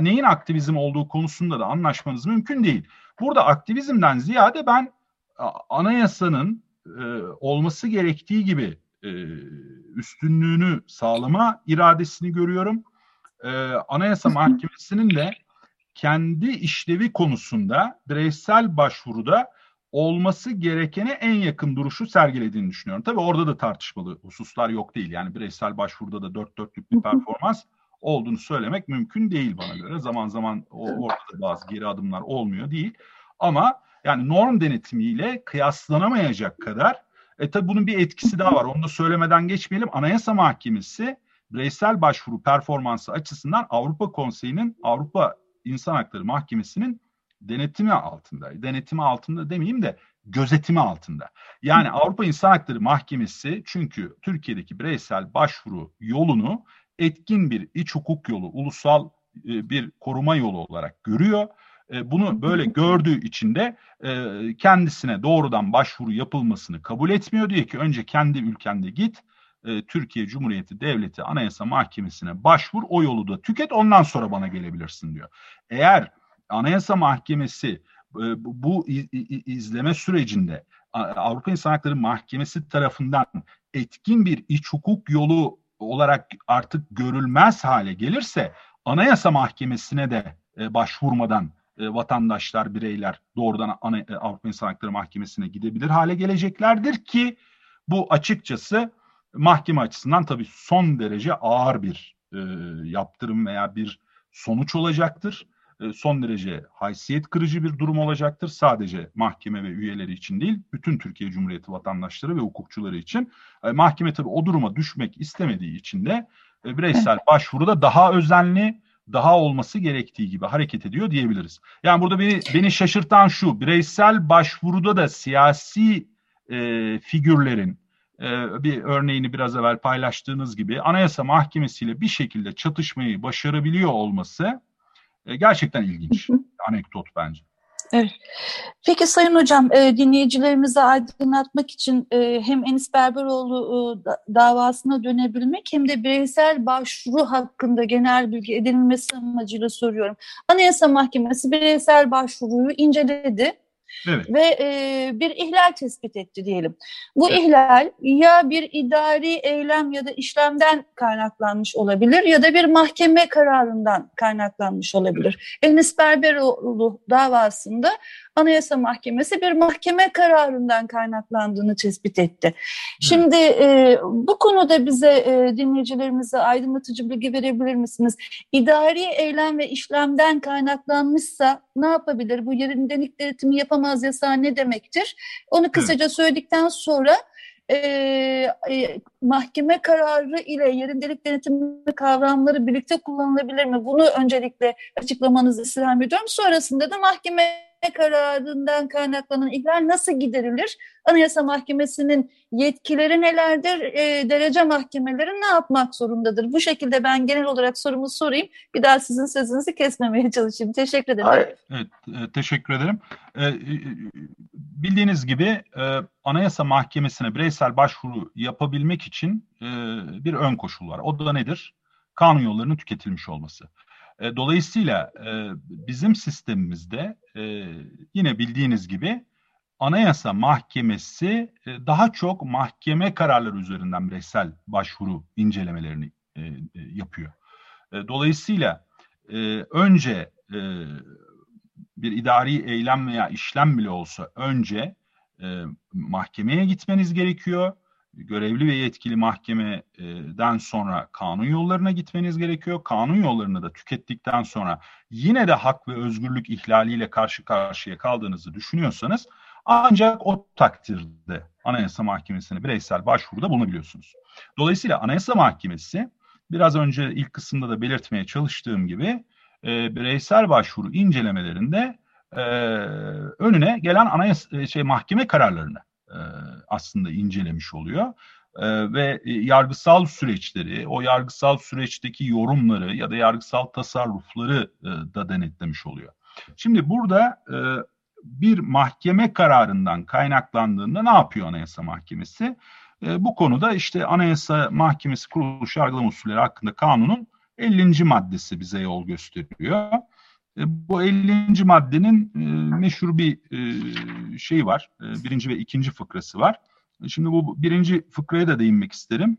neyin aktivizm olduğu konusunda da anlaşmanız mümkün değil. Burada aktivizmden ziyade ben anayasanın e, olması gerektiği gibi e, üstünlüğünü sağlama iradesini görüyorum. E, Anayasa Mahkemesi'nin de kendi işlevi konusunda bireysel başvuruda olması gerekene en yakın duruşu sergilediğini düşünüyorum. Tabii orada da tartışmalı hususlar yok değil. Yani bireysel başvuruda da dört dörtlük bir performans olduğunu söylemek mümkün değil bana göre. Zaman zaman orada da bazı geri adımlar olmuyor değil. Ama yani norm denetimiyle kıyaslanamayacak kadar e tabi bunun bir etkisi daha var. Onu da söylemeden geçmeyelim. Anayasa Mahkemesi bireysel başvuru performansı açısından Avrupa Konseyi'nin Avrupa İnsan Hakları Mahkemesi'nin denetimi altında. Denetimi altında demeyeyim de gözetimi altında. Yani Avrupa İnsan Hakları Mahkemesi çünkü Türkiye'deki bireysel başvuru yolunu etkin bir iç hukuk yolu, ulusal e, bir koruma yolu olarak görüyor e, bunu böyle gördüğü için de e, kendisine doğrudan başvuru yapılmasını kabul etmiyor. Diyor ki önce kendi ülkende git, e, Türkiye Cumhuriyeti Devleti Anayasa Mahkemesi'ne başvur, o yolu da tüket, ondan sonra bana gelebilirsin diyor. Eğer Anayasa Mahkemesi bu izleme sürecinde Avrupa İnsan Hakları Mahkemesi tarafından etkin bir iç hukuk yolu olarak artık görülmez hale gelirse Anayasa Mahkemesi'ne de başvurmadan e, vatandaşlar, bireyler doğrudan ana, e, Avrupa İnsan Hakları Mahkemesi'ne gidebilir hale geleceklerdir ki bu açıkçası mahkeme açısından tabii son derece ağır bir e, yaptırım veya bir sonuç olacaktır. E, son derece haysiyet kırıcı bir durum olacaktır. Sadece mahkeme ve üyeleri için değil, bütün Türkiye Cumhuriyeti vatandaşları ve hukukçuları için. E, mahkeme tabii o duruma düşmek istemediği için de e, bireysel başvuruda daha özenli, daha olması gerektiği gibi hareket ediyor diyebiliriz. Yani burada beni beni şaşırtan şu, bireysel başvuruda da siyasi e, figürlerin e, bir örneğini biraz evvel paylaştığınız gibi Anayasa Mahkemesi ile bir şekilde çatışmayı başarabiliyor olması e, gerçekten ilginç. Anekdot bence. Evet. Peki Sayın Hocam, e, dinleyicilerimizi aydınlatmak için e, hem Enis Berberoğlu e, davasına dönebilmek hem de bireysel başvuru hakkında genel bilgi edinilmesi amacıyla soruyorum. Anayasa Mahkemesi bireysel başvuruyu inceledi Evet. Ve e, bir ihlal tespit etti diyelim. Bu evet. ihlal ya bir idari eylem ya da işlemden kaynaklanmış olabilir ya da bir mahkeme kararından kaynaklanmış olabilir. Enis Berberoğlu davasında Anayasa Mahkemesi bir mahkeme kararından kaynaklandığını tespit etti. Şimdi e, bu konuda bize e, dinleyicilerimize aydınlatıcı bilgi verebilir misiniz? İdari eylem ve işlemden kaynaklanmışsa ne yapabilir? Bu yerindelik denetimi yapamaz yasağı ne demektir? Onu kısaca söyledikten sonra e, e, mahkeme kararı ile yerindelik denetimi kavramları birlikte kullanılabilir mi? Bunu öncelikle açıklamanızı istirham ediyorum. Sonrasında da mahkeme kararından kaynaklanan ihlal nasıl giderilir? Anayasa Mahkemesi'nin yetkileri nelerdir? E, derece mahkemeleri ne yapmak zorundadır? Bu şekilde ben genel olarak sorumu sorayım. Bir daha sizin sözünüzü kesmemeye çalışayım. Teşekkür ederim. Evet, e, teşekkür ederim. E, e, bildiğiniz gibi e, Anayasa Mahkemesi'ne bireysel başvuru yapabilmek için e, bir ön koşul var. O da nedir? Kanun yollarının tüketilmiş olması. E, dolayısıyla e, bizim sistemimizde e, yine bildiğiniz gibi Anayasa Mahkemesi daha çok mahkeme kararları üzerinden bireysel başvuru incelemelerini yapıyor. Dolayısıyla önce bir idari eylem veya işlem bile olsa önce mahkemeye gitmeniz gerekiyor. Görevli ve yetkili mahkemeden sonra kanun yollarına gitmeniz gerekiyor. Kanun yollarını da tükettikten sonra yine de hak ve özgürlük ihlaliyle karşı karşıya kaldığınızı düşünüyorsanız ancak o takdirde Anayasa Mahkemesi'ne bireysel başvuruda bulunabiliyorsunuz. Dolayısıyla Anayasa Mahkemesi biraz önce ilk kısımda da belirtmeye çalıştığım gibi e, bireysel başvuru incelemelerinde e, önüne gelen anayasa e, şey mahkeme kararlarını aslında incelemiş oluyor. E, ve yargısal süreçleri, o yargısal süreçteki yorumları ya da yargısal tasarrufları e, da denetlemiş oluyor. Şimdi burada e, bir mahkeme kararından kaynaklandığında ne yapıyor Anayasa Mahkemesi? E, bu konuda işte Anayasa Mahkemesi kuruluş yargılama usulleri hakkında kanunun 50. maddesi bize yol gösteriyor. E, bu 50. maddenin e, meşhur bir şey var. Birinci ve ikinci fıkrası var. Şimdi bu birinci fıkraya da değinmek isterim.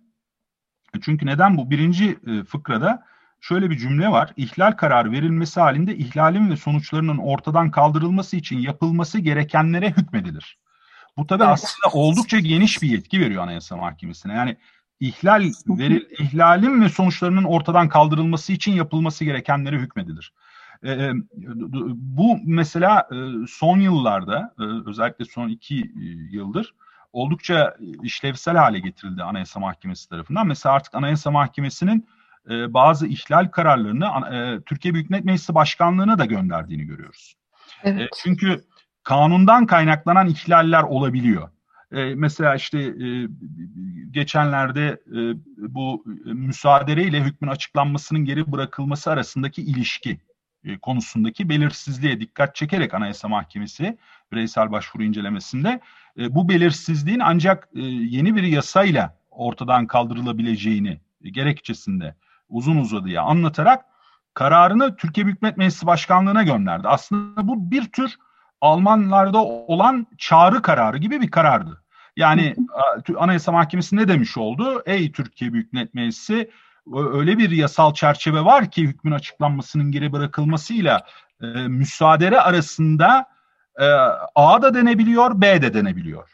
Çünkü neden bu? Birinci fıkrada şöyle bir cümle var. İhlal kararı verilmesi halinde ihlalin ve sonuçlarının ortadan kaldırılması için yapılması gerekenlere hükmedilir. Bu tabii aslında oldukça geniş bir yetki veriyor Anayasa Mahkemesi'ne. Yani ihlal veril, ihlalin ve sonuçlarının ortadan kaldırılması için yapılması gerekenlere hükmedilir. Ee, bu mesela e, son yıllarda e, özellikle son iki e, yıldır oldukça işlevsel hale getirildi Anayasa Mahkemesi tarafından. Mesela artık Anayasa Mahkemesi'nin bazı ihlal kararlarını Türkiye Büyük Millet Meclisi Başkanlığı'na da gönderdiğini görüyoruz. Evet. Çünkü kanundan kaynaklanan ihlaller olabiliyor. mesela işte geçenlerde bu müsaadeyle hükmün açıklanmasının geri bırakılması arasındaki ilişki e, konusundaki belirsizliğe dikkat çekerek Anayasa Mahkemesi bireysel başvuru incelemesinde e, bu belirsizliğin ancak e, yeni bir yasayla ortadan kaldırılabileceğini gerekçesinde uzun uzadıya anlatarak kararını Türkiye Büyük Millet Meclisi Başkanlığı'na gönderdi. Aslında bu bir tür Almanlarda olan çağrı kararı gibi bir karardı. Yani Anayasa Mahkemesi ne demiş oldu? Ey Türkiye Büyük Millet Meclisi öyle bir yasal çerçeve var ki hükmün açıklanmasının geri bırakılmasıyla e, müsaade arasında e, A da denebiliyor, B de denebiliyor.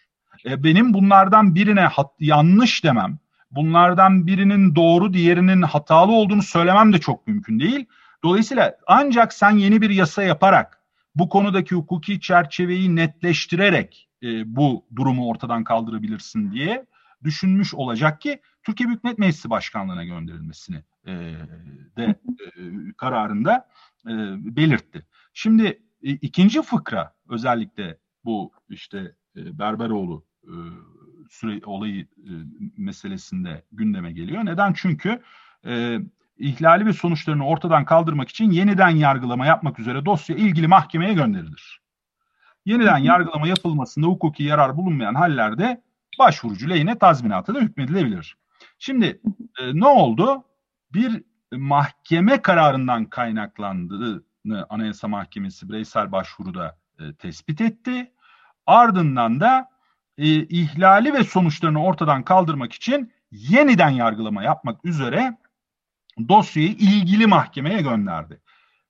E, benim bunlardan birine hat, yanlış demem, bunlardan birinin doğru, diğerinin hatalı olduğunu söylemem de çok mümkün değil. Dolayısıyla ancak sen yeni bir yasa yaparak bu konudaki hukuki çerçeveyi netleştirerek e, bu durumu ortadan kaldırabilirsin diye düşünmüş olacak ki Türkiye Büyük Millet Meclisi Başkanlığı'na gönderilmesini e, de e, kararında e, belirtti. Şimdi e, ikinci fıkra özellikle bu işte e, Berberoğlu e, süre olayı e, meselesinde gündeme geliyor. Neden? Çünkü e, ihlali ve sonuçlarını ortadan kaldırmak için yeniden yargılama yapmak üzere dosya ilgili mahkemeye gönderilir. Yeniden yargılama yapılmasında hukuki yarar bulunmayan hallerde başvurucu lehine tazminata da hükmedilebilir. Şimdi e, ne oldu? Bir mahkeme kararından kaynaklandığını Anayasa Mahkemesi bireysel başvuruda e, tespit etti. Ardından da e, ihlali ve sonuçlarını ortadan kaldırmak için yeniden yargılama yapmak üzere dosyayı ilgili mahkemeye gönderdi.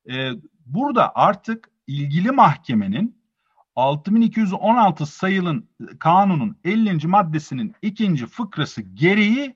E, burada artık ilgili mahkemenin 6216 sayılın kanunun 50. maddesinin ikinci fıkrası gereği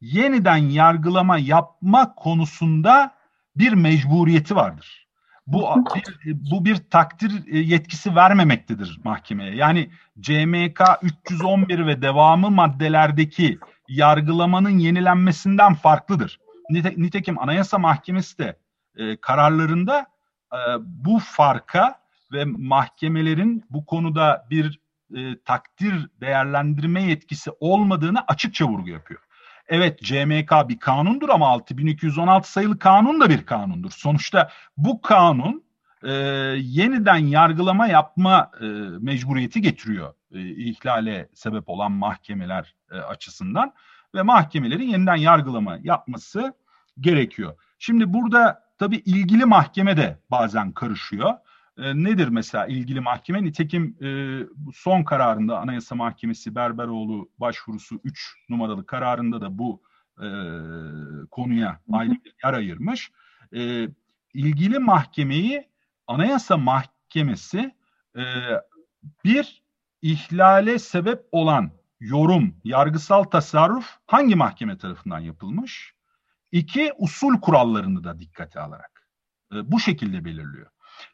yeniden yargılama yapma konusunda bir mecburiyeti vardır. Bu bir, bu bir takdir e, yetkisi vermemektedir mahkemeye. Yani CMK 311 ve devamı maddelerdeki yargılamanın yenilenmesinden farklıdır. Nitekim Anayasa Mahkemesi de e, kararlarında e, bu farka ve mahkemelerin bu konuda bir e, takdir değerlendirme yetkisi olmadığını açıkça vurgu yapıyor. Evet CMK bir kanundur ama 6216 sayılı kanun da bir kanundur. Sonuçta bu kanun e, yeniden yargılama yapma e, mecburiyeti getiriyor e, ihlale sebep olan mahkemeler e, açısından ve mahkemelerin yeniden yargılama yapması gerekiyor. Şimdi burada tabii ilgili mahkeme de bazen karışıyor. E, nedir mesela ilgili mahkeme? Nitekim e, son kararında Anayasa Mahkemesi Berberoğlu başvurusu 3 numaralı kararında da bu e, konuya ayrı bir yer ayırmış. E, ilgili mahkemeyi Anayasa Mahkemesi e, bir ihlale sebep olan yorum, yargısal tasarruf hangi mahkeme tarafından yapılmış? İki, usul kurallarını da dikkate alarak. E, bu şekilde belirliyor.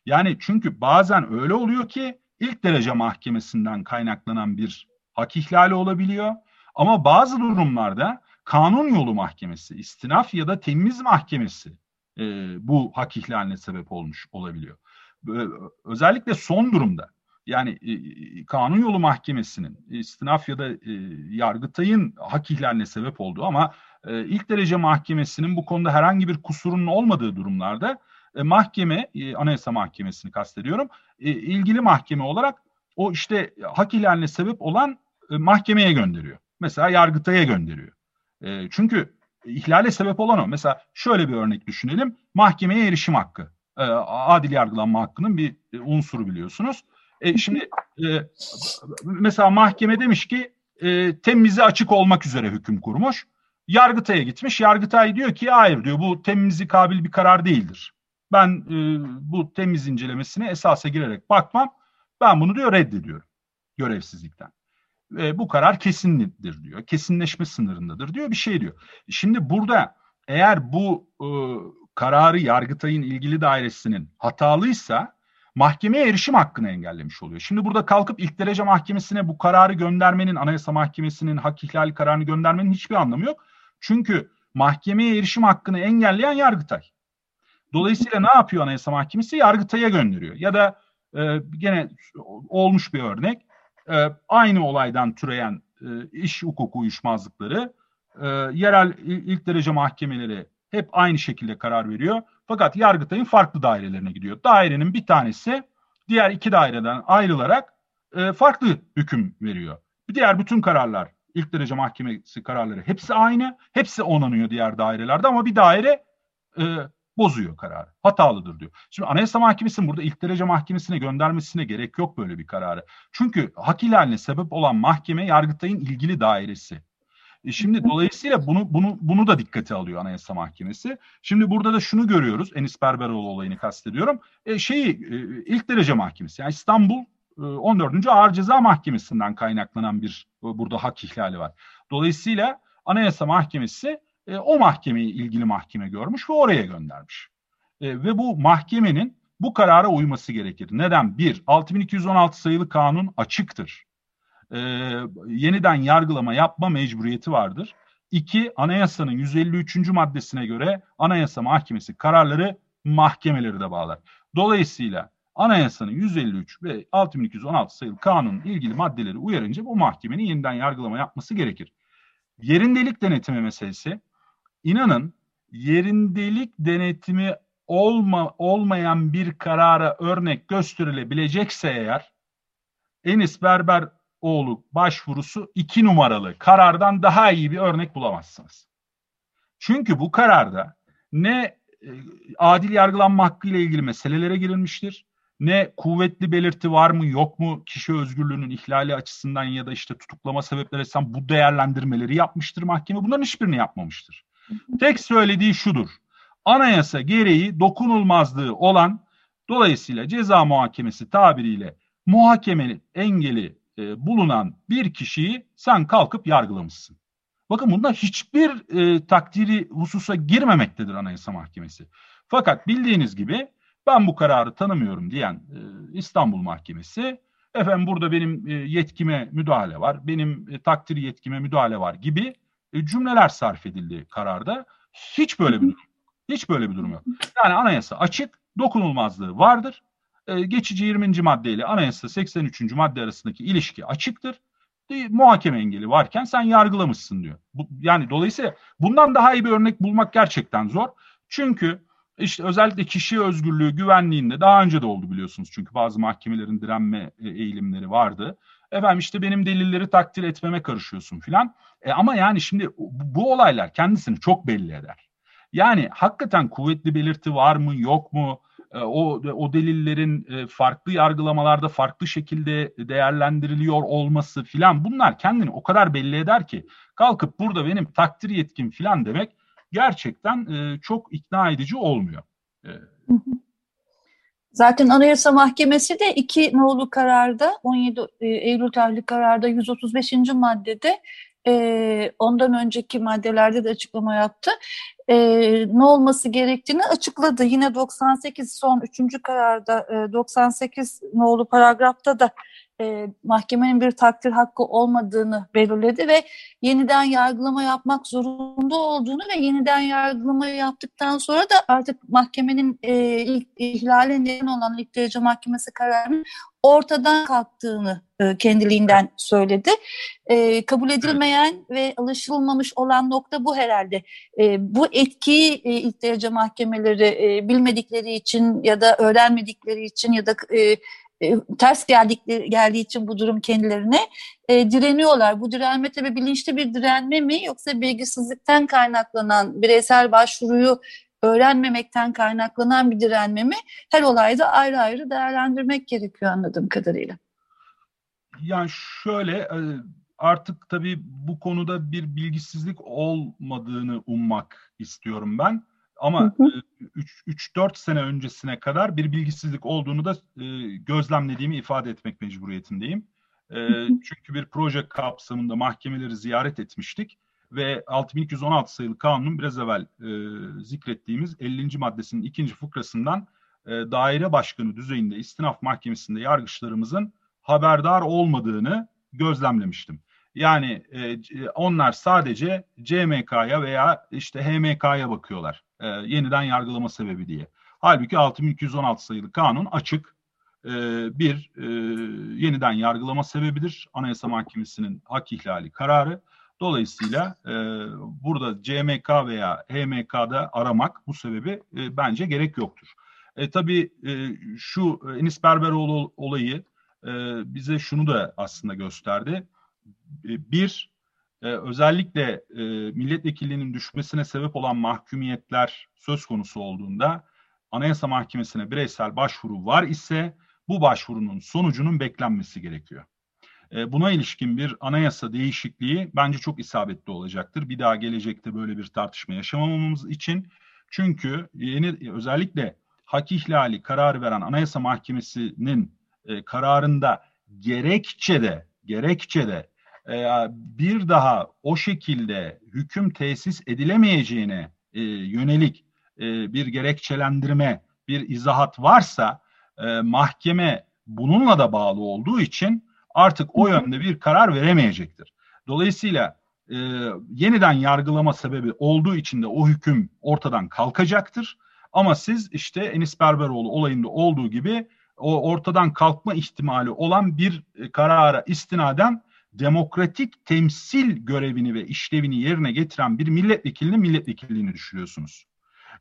Yani çünkü bazen öyle oluyor ki ilk derece mahkemesinden kaynaklanan bir hak ihlali olabiliyor. Ama bazı durumlarda kanun yolu mahkemesi, istinaf ya da temiz mahkemesi e, bu hak ihlaline sebep olmuş olabiliyor. Özellikle son durumda yani e, kanun yolu mahkemesinin istinaf ya da e, yargıtayın hak ihlaline sebep olduğu ama e, ilk derece mahkemesinin bu konuda herhangi bir kusurunun olmadığı durumlarda e, mahkeme, e, anayasa mahkemesini kastediyorum, e, ilgili mahkeme olarak o işte hak ihlaline sebep olan e, mahkemeye gönderiyor. Mesela yargıtaya gönderiyor. E, çünkü ihlale sebep olan o. Mesela şöyle bir örnek düşünelim. Mahkemeye erişim hakkı. E, adil yargılanma hakkının bir e, unsuru biliyorsunuz. E, şimdi e, mesela mahkeme demiş ki e, temizi açık olmak üzere hüküm kurmuş. Yargıtay'a gitmiş. Yargıtay diyor ki hayır diyor bu temizi kabil bir karar değildir. Ben e, bu temiz incelemesine esasa girerek bakmam. Ben bunu diyor reddediyorum görevsizlikten. E, bu karar kesindir diyor. Kesinleşme sınırındadır diyor bir şey diyor. Şimdi burada eğer bu e, kararı Yargıtay'ın ilgili dairesinin hatalıysa mahkemeye erişim hakkını engellemiş oluyor. Şimdi burada kalkıp ilk derece mahkemesine bu kararı göndermenin, Anayasa Mahkemesi'nin hak ihlali kararını göndermenin hiçbir anlamı yok. Çünkü mahkemeye erişim hakkını engelleyen Yargıtay. Dolayısıyla ne yapıyor Anayasa Mahkemesi? Yargıtay'a gönderiyor. Ya da e, gene olmuş bir örnek, e, aynı olaydan türeyen e, iş hukuku uyuşmazlıkları e, yerel ilk derece mahkemeleri hep aynı şekilde karar veriyor. Fakat Yargıtay'ın farklı dairelerine gidiyor. Dairenin bir tanesi diğer iki daireden ayrılarak e, farklı hüküm veriyor. Diğer bütün kararlar, ilk derece mahkemesi kararları hepsi aynı. Hepsi onanıyor diğer dairelerde ama bir daire e, bozuyor kararı. Hatalıdır diyor. Şimdi Anayasa Mahkemesi'nin burada ilk derece mahkemesine göndermesine gerek yok böyle bir kararı. Çünkü hak ihlaline sebep olan mahkeme Yargıtay'ın ilgili dairesi. E şimdi dolayısıyla bunu bunu bunu da dikkate alıyor Anayasa Mahkemesi. Şimdi burada da şunu görüyoruz. Enis Berberoğlu olayını kastediyorum. E, şeyi e, ilk derece mahkemesi yani İstanbul 14. E, Ağır Ceza Mahkemesi'nden kaynaklanan bir burada hak ihlali var. Dolayısıyla Anayasa Mahkemesi o mahkemeyi ilgili mahkeme görmüş ve oraya göndermiş. ve bu mahkemenin bu karara uyması gerekir. Neden? Bir, 6216 sayılı kanun açıktır e, yeniden yargılama yapma mecburiyeti vardır. İki, anayasanın 153. maddesine göre anayasa mahkemesi kararları mahkemeleri de bağlar. Dolayısıyla anayasanın 153 ve 6216 sayılı kanunun ilgili maddeleri uyarınca bu mahkemenin yeniden yargılama yapması gerekir. Yerindelik denetimi meselesi, inanın yerindelik denetimi olma, olmayan bir karara örnek gösterilebilecekse eğer Enis Berber oğlu başvurusu iki numaralı karardan daha iyi bir örnek bulamazsınız. Çünkü bu kararda ne e, adil yargılanma hakkı ile ilgili meselelere girilmiştir. Ne kuvvetli belirti var mı yok mu kişi özgürlüğünün ihlali açısından ya da işte tutuklama sebepleri açısından bu değerlendirmeleri yapmıştır mahkeme. Bunların hiçbirini yapmamıştır. Tek söylediği şudur. Anayasa gereği dokunulmazlığı olan dolayısıyla ceza muhakemesi tabiriyle muhakeme engeli e, bulunan bir kişiyi sen kalkıp yargılamışsın. Bakın bunda hiçbir e, takdiri hususa girmemektedir Anayasa Mahkemesi. Fakat bildiğiniz gibi ben bu kararı tanımıyorum diyen e, İstanbul Mahkemesi efendim burada benim e, yetkime müdahale var, benim e, takdir yetkime müdahale var gibi e, cümleler sarf edildi kararda. Hiç böyle bir durum Hiç böyle bir durum yok. Yani anayasa açık, dokunulmazlığı vardır e, geçici 20. madde ile anayasa 83. madde arasındaki ilişki açıktır. E, muhakeme engeli varken sen yargılamışsın diyor. Bu, yani dolayısıyla bundan daha iyi bir örnek bulmak gerçekten zor. Çünkü işte özellikle kişi özgürlüğü güvenliğinde daha önce de oldu biliyorsunuz. Çünkü bazı mahkemelerin direnme e, eğilimleri vardı. Efendim işte benim delilleri takdir etmeme karışıyorsun filan. E ama yani şimdi bu olaylar kendisini çok belli eder. Yani hakikaten kuvvetli belirti var mı yok mu? E, o o delillerin e, farklı yargılamalarda farklı şekilde değerlendiriliyor olması filan bunlar kendini o kadar belli eder ki kalkıp burada benim takdir yetkim filan demek gerçekten e, çok ikna edici olmuyor. Zaten Anayasa Mahkemesi de iki nolu kararda 17 e, Eylül tarihli kararda 135. maddede e, ondan önceki maddelerde de açıklama yaptı. E, ne olması gerektiğini açıkladı. Yine 98 son 3. kararda e, 98 nolu paragrafta da e, mahkemenin bir takdir hakkı olmadığını belirledi ve yeniden yargılama yapmak zorunda olduğunu ve yeniden yargılamayı yaptıktan sonra da artık mahkemenin e, ilk ihlale neden olan ilk derece mahkemesi kararının ortadan kalktığını e, kendiliğinden söyledi. E, kabul edilmeyen ve alışılmamış olan nokta bu herhalde. E, bu etkiyi e, ilk derece mahkemeleri e, bilmedikleri için ya da öğrenmedikleri için ya da e, e, ters geldikleri, geldiği için bu durum kendilerine e, direniyorlar. Bu direnme tabii bilinçli bir direnme mi yoksa bilgisizlikten kaynaklanan bireysel başvuruyu öğrenmemekten kaynaklanan bir direnme mi? Her olayda ayrı ayrı değerlendirmek gerekiyor anladığım kadarıyla. Yani şöyle e, artık tabii bu konuda bir bilgisizlik olmadığını ummak istiyorum ben. Ama 3-4 e, sene öncesine kadar bir bilgisizlik olduğunu da e, gözlemlediğimi ifade etmek mecburiyetindeyim. E, çünkü bir proje kapsamında mahkemeleri ziyaret etmiştik ve 6216 sayılı kanunun biraz evvel e, zikrettiğimiz 50. maddesinin ikinci fıkrasından e, daire başkanı düzeyinde istinaf mahkemesinde yargıçlarımızın haberdar olmadığını gözlemlemiştim. Yani e, onlar sadece CMK'ya veya işte HMK'ya bakıyorlar. E, yeniden yargılama sebebi diye. Halbuki 6216 sayılı kanun açık e, bir e, yeniden yargılama sebebidir. Anayasa Mahkemesi'nin hak ihlali kararı. Dolayısıyla e, burada CMK veya HMK'da aramak bu sebebi e, bence gerek yoktur. E, tabii e, şu Enis Berberoğlu olayı e, bize şunu da aslında gösterdi. E, bir, e, özellikle e, milletvekilliğinin düşmesine sebep olan mahkumiyetler söz konusu olduğunda Anayasa Mahkemesi'ne bireysel başvuru var ise bu başvurunun sonucunun beklenmesi gerekiyor. Buna ilişkin bir anayasa değişikliği bence çok isabetli olacaktır. Bir daha gelecekte böyle bir tartışma yaşamamamız için. Çünkü yeni özellikle hak ihlali kararı veren Anayasa Mahkemesi'nin kararında gerekçe de gerekçe de bir daha o şekilde hüküm tesis edilemeyeceğine e, yönelik e, bir gerekçelendirme, bir izahat varsa e, mahkeme bununla da bağlı olduğu için artık o yönde bir karar veremeyecektir. Dolayısıyla e, yeniden yargılama sebebi olduğu için de o hüküm ortadan kalkacaktır. Ama siz işte Enis Berberoğlu olayında olduğu gibi o ortadan kalkma ihtimali olan bir e, karara istinaden demokratik temsil görevini ve işlevini yerine getiren bir milletvekilinin milletvekilliğini düşürüyorsunuz.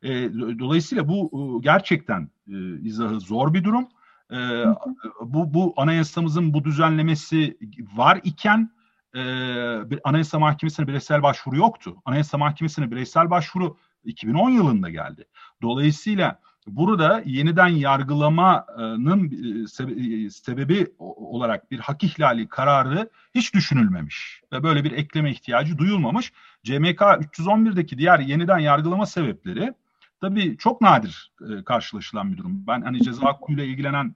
E, dolayısıyla bu e, gerçekten e, izahı zor bir durum. E, bu, bu anayasamızın bu düzenlemesi var iken e, bir Anayasa Mahkemesi'ne bireysel başvuru yoktu. Anayasa Mahkemesi'ne bireysel başvuru 2010 yılında geldi. Dolayısıyla burada yeniden yargılamanın e, e, sebebi olarak bir hak ihlali kararı hiç düşünülmemiş ve böyle bir ekleme ihtiyacı duyulmamış. CMK 311'deki diğer yeniden yargılama sebepleri tabii çok nadir e, karşılaşılan bir durum. Ben hani ceza hukukuyla ilgilenen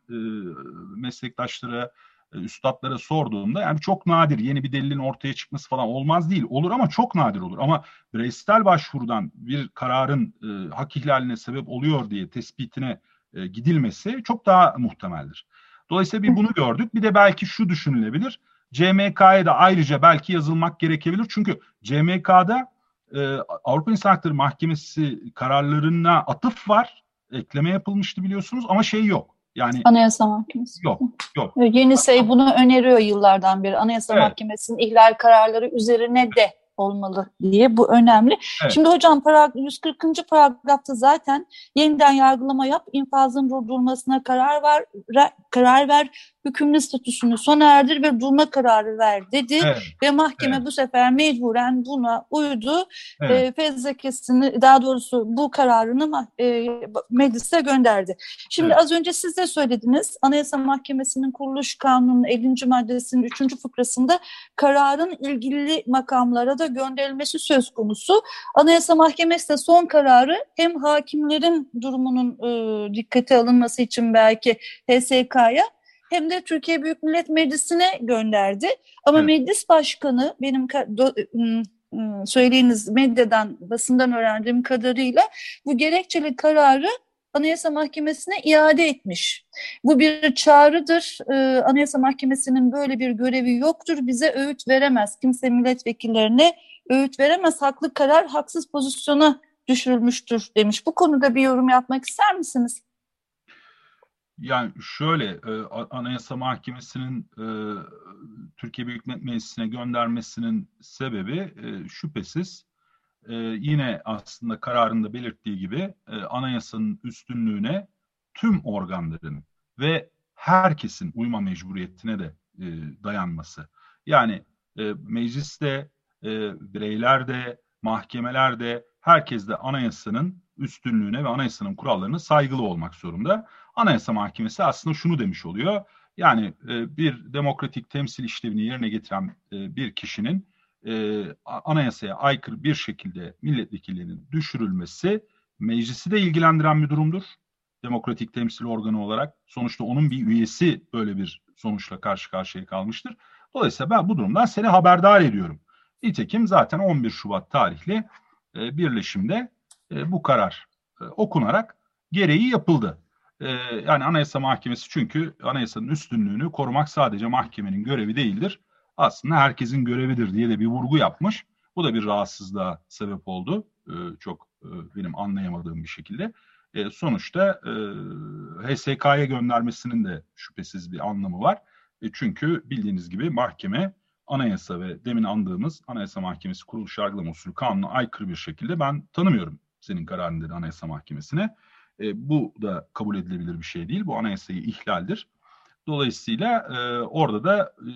meslektaşlara, üstadlara sorduğumda yani çok nadir yeni bir delilin ortaya çıkması falan olmaz değil. Olur ama çok nadir olur. Ama bireysel başvurudan bir kararın e, hak ihlaline sebep oluyor diye tespitine e, gidilmesi çok daha muhtemeldir. Dolayısıyla bir bunu gördük. Bir de belki şu düşünülebilir. CMK'ya da ayrıca belki yazılmak gerekebilir. Çünkü CMK'da e, Avrupa İnsan Hakları Mahkemesi kararlarına atıf var. Ekleme yapılmıştı biliyorsunuz ama şey yok. Yani Anayasa Mahkemesi. Yok, yok. Yeni say bunu öneriyor yıllardan beri. Anayasa evet. Mahkemesi'nin ihlal kararları üzerine de olmalı diye bu önemli. Evet. Şimdi hocam parag 140. paragrafta zaten yeniden yargılama yap, infazın durdurulmasına karar ver, karar ver, hükümlü statüsünü sona erdir ve durma kararı ver dedi. Evet. Ve mahkeme evet. bu sefer mecburen buna uydu. Evet. E, fezlekesini daha doğrusu bu kararını e, meclise gönderdi. Şimdi evet. az önce siz de söylediniz. Anayasa Mahkemesi'nin kuruluş kanunun 50. maddesinin 3. fıkrasında kararın ilgili makamlara da gönderilmesi söz konusu. Anayasa Mahkemesi de son kararı hem hakimlerin durumunun e, dikkate alınması için belki HSK'ya hem de Türkiye Büyük Millet Meclisi'ne gönderdi. Ama evet. meclis başkanı benim do, söylediğiniz medyadan, basından öğrendiğim kadarıyla bu gerekçeli kararı Anayasa Mahkemesi'ne iade etmiş. Bu bir çağrıdır. Ee, Anayasa Mahkemesi'nin böyle bir görevi yoktur. Bize öğüt veremez. Kimse milletvekillerine öğüt veremez. Haklı karar haksız pozisyona düşürülmüştür demiş. Bu konuda bir yorum yapmak ister misiniz? Yani şöyle e, Anayasa Mahkemesi'nin e, Türkiye Büyük Millet Meclisi'ne göndermesinin sebebi e, şüphesiz e, yine aslında kararında belirttiği gibi e, anayasanın üstünlüğüne tüm organların ve herkesin uyma mecburiyetine de e, dayanması. Yani e, mecliste, e, bireylerde, mahkemelerde herkes de anayasanın üstünlüğüne ve anayasanın kurallarına saygılı olmak zorunda. Anayasa Mahkemesi aslında şunu demiş oluyor. Yani e, bir demokratik temsil işlevini yerine getiren e, bir kişinin e, anayasaya aykırı bir şekilde milletvekillerinin düşürülmesi meclisi de ilgilendiren bir durumdur. Demokratik temsil organı olarak sonuçta onun bir üyesi böyle bir sonuçla karşı karşıya kalmıştır. Dolayısıyla ben bu durumdan seni haberdar ediyorum. Nitekim zaten 11 Şubat tarihli e, birleşimde e, bu karar e, okunarak gereği yapıldı. E, yani Anayasa Mahkemesi çünkü anayasanın üstünlüğünü korumak sadece mahkemenin görevi değildir. Aslında herkesin görevidir diye de bir vurgu yapmış. Bu da bir rahatsızlığa sebep oldu. Çok benim anlayamadığım bir şekilde. Sonuçta e, HSK'ya göndermesinin de şüphesiz bir anlamı var. Çünkü bildiğiniz gibi mahkeme anayasa ve demin andığımız Anayasa Mahkemesi kuruluş yargılama usulü kanuna aykırı bir şekilde ben tanımıyorum senin kararın dedi Anayasa Mahkemesi'ne. E, bu da kabul edilebilir bir şey değil. Bu anayasayı ihlaldir. Dolayısıyla e, orada da e,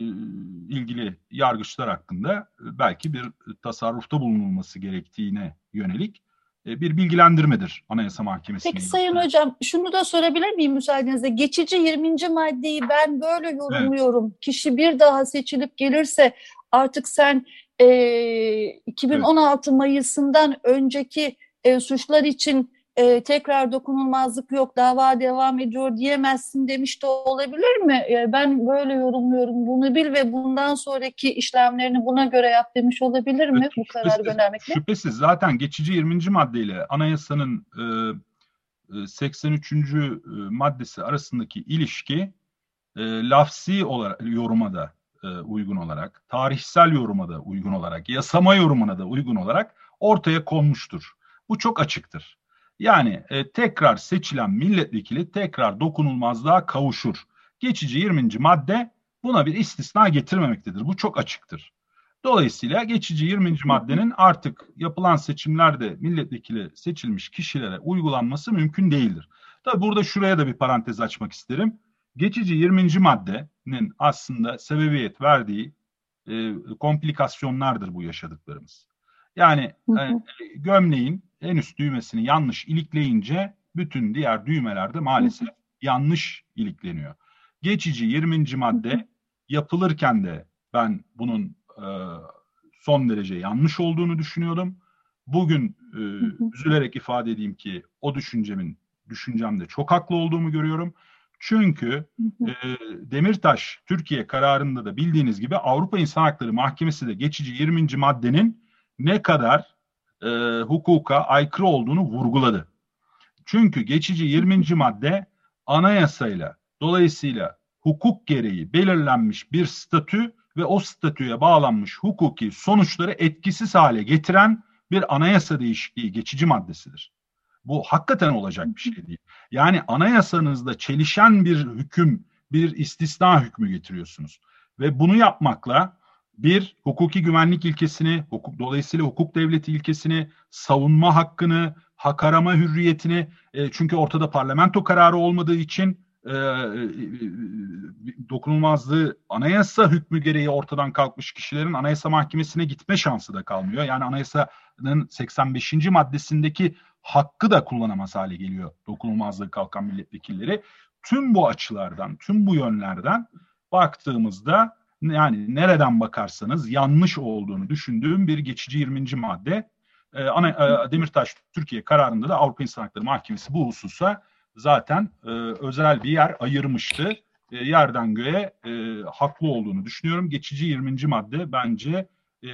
ilgili yargıçlar hakkında e, belki bir tasarrufta bulunulması gerektiğine yönelik e, bir bilgilendirmedir Anayasa Mahkemesi. Peki Sayın Hocam şunu da sorabilir miyim müsaadenizle? Geçici 20. maddeyi ben böyle yorumluyorum. Evet. Kişi bir daha seçilip gelirse artık sen e, 2016 evet. Mayıs'ından önceki e, suçlar için e, tekrar dokunulmazlık yok, dava devam ediyor diyemezsin demiş de olabilir mi? E, ben böyle yorumluyorum, bunu bil ve bundan sonraki işlemlerini buna göre yap demiş olabilir mi evet, bu karar göndermekle? Şüphesiz. Zaten geçici 20. maddeyle anayasanın e, 83. E, e, maddesi arasındaki ilişki e, lafsi olarak yoruma da e, uygun olarak, tarihsel yoruma da uygun olarak, yasama yorumuna da uygun olarak ortaya konmuştur. Bu çok açıktır. Yani e, tekrar seçilen milletvekili tekrar dokunulmazlığa kavuşur. Geçici 20. madde buna bir istisna getirmemektedir. Bu çok açıktır. Dolayısıyla geçici 20. maddenin artık yapılan seçimlerde milletvekili seçilmiş kişilere uygulanması mümkün değildir. Tabi burada şuraya da bir parantez açmak isterim. Geçici 20. maddenin aslında sebebiyet verdiği e, komplikasyonlardır bu yaşadıklarımız. Yani e, gömleğin en üst düğmesini yanlış ilikleyince bütün diğer düğmelerde maalesef yanlış ilikleniyor. Geçici 20. madde yapılırken de ben bunun e, son derece yanlış olduğunu düşünüyordum. Bugün e, üzülerek ifade edeyim ki o düşüncemin düşüncemde çok haklı olduğumu görüyorum. Çünkü e, Demirtaş Türkiye kararında da bildiğiniz gibi Avrupa İnsan Hakları Mahkemesi de geçici 20. maddenin ne kadar e, hukuka aykırı olduğunu vurguladı. Çünkü geçici 20. madde anayasayla dolayısıyla hukuk gereği belirlenmiş bir statü ve o statüye bağlanmış hukuki sonuçları etkisiz hale getiren bir anayasa değişikliği geçici maddesidir. Bu hakikaten olacak bir şey değil. Yani anayasanızda çelişen bir hüküm, bir istisna hükmü getiriyorsunuz. Ve bunu yapmakla bir, hukuki güvenlik ilkesini, hukuk, dolayısıyla hukuk devleti ilkesini, savunma hakkını, hak arama hürriyetini, e, çünkü ortada parlamento kararı olmadığı için e, dokunulmazlığı anayasa hükmü gereği ortadan kalkmış kişilerin anayasa mahkemesine gitme şansı da kalmıyor. Yani anayasanın 85. maddesindeki hakkı da kullanamaz hale geliyor dokunulmazlığı kalkan milletvekilleri. Tüm bu açılardan, tüm bu yönlerden baktığımızda yani nereden bakarsanız yanlış olduğunu düşündüğüm bir geçici 20. madde. Ee, ana, e, Demirtaş Türkiye kararında da Avrupa İnsan Hakları Mahkemesi bu hususa zaten e, özel bir yer ayırmıştı. E, yerden göğe e, haklı olduğunu düşünüyorum. Geçici 20. madde bence e,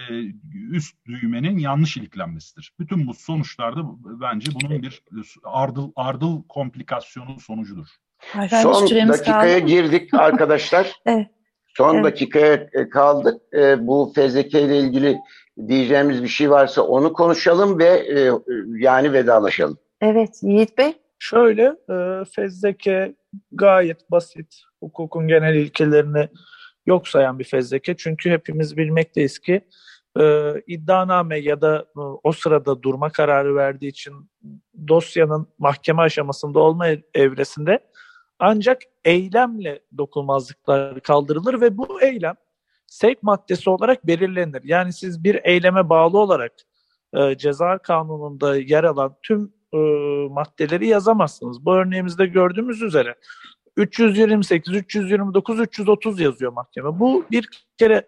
üst düğmenin yanlış iliklenmesidir. Bütün bu sonuçlarda bence bunun bir ardıl ardıl komplikasyonun sonucudur. Son dakikaya kaldı. girdik arkadaşlar. evet. Son evet. dakikaya e, kaldık. E, bu fezleke ile ilgili diyeceğimiz bir şey varsa onu konuşalım ve e, yani vedalaşalım. Evet Yiğit Bey. Şöyle e, fezleke gayet basit. Hukukun genel ilkelerini yok sayan bir fezleke. Çünkü hepimiz bilmekteyiz ki e, iddianame ya da e, o sırada durma kararı verdiği için dosyanın mahkeme aşamasında olma evresinde ancak eylemle dokunmazlıklar kaldırılır ve bu eylem sevk maddesi olarak belirlenir. Yani siz bir eyleme bağlı olarak e, ceza kanununda yer alan tüm e, maddeleri yazamazsınız. Bu örneğimizde gördüğümüz üzere 328, 329, 330 yazıyor mahkeme. Bu bir kere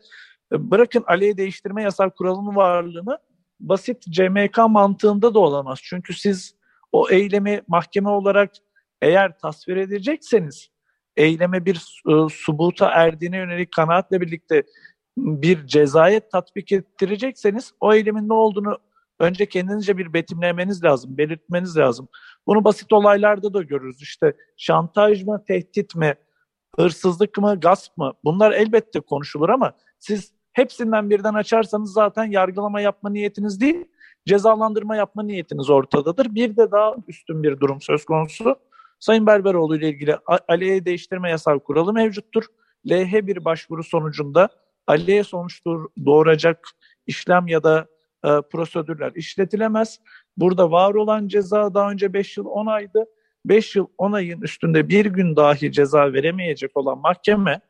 e, bırakın aleyhe değiştirme yasal kuralının varlığını basit CMK mantığında da olamaz. Çünkü siz o eylemi mahkeme olarak eğer tasvir edecekseniz eyleme bir e, subuta erdiğine yönelik kanaatle birlikte bir cezayet tatbik ettirecekseniz o eylemin ne olduğunu önce kendinizce bir betimlemeniz lazım, belirtmeniz lazım. Bunu basit olaylarda da görürüz. İşte şantaj mı, tehdit mi, hırsızlık mı, gasp mı? Bunlar elbette konuşulur ama siz hepsinden birden açarsanız zaten yargılama yapma niyetiniz değil, cezalandırma yapma niyetiniz ortadadır. Bir de daha üstün bir durum söz konusu. Sayın Berberoğlu ile ilgili aleyhe değiştirme yasal kuralı mevcuttur. LH bir başvuru sonucunda aleyhe sonuç doğuracak işlem ya da e, prosedürler işletilemez. Burada var olan ceza daha önce 5 yıl 10 aydı. 5 yıl 10 ayın üstünde bir gün dahi ceza veremeyecek olan mahkeme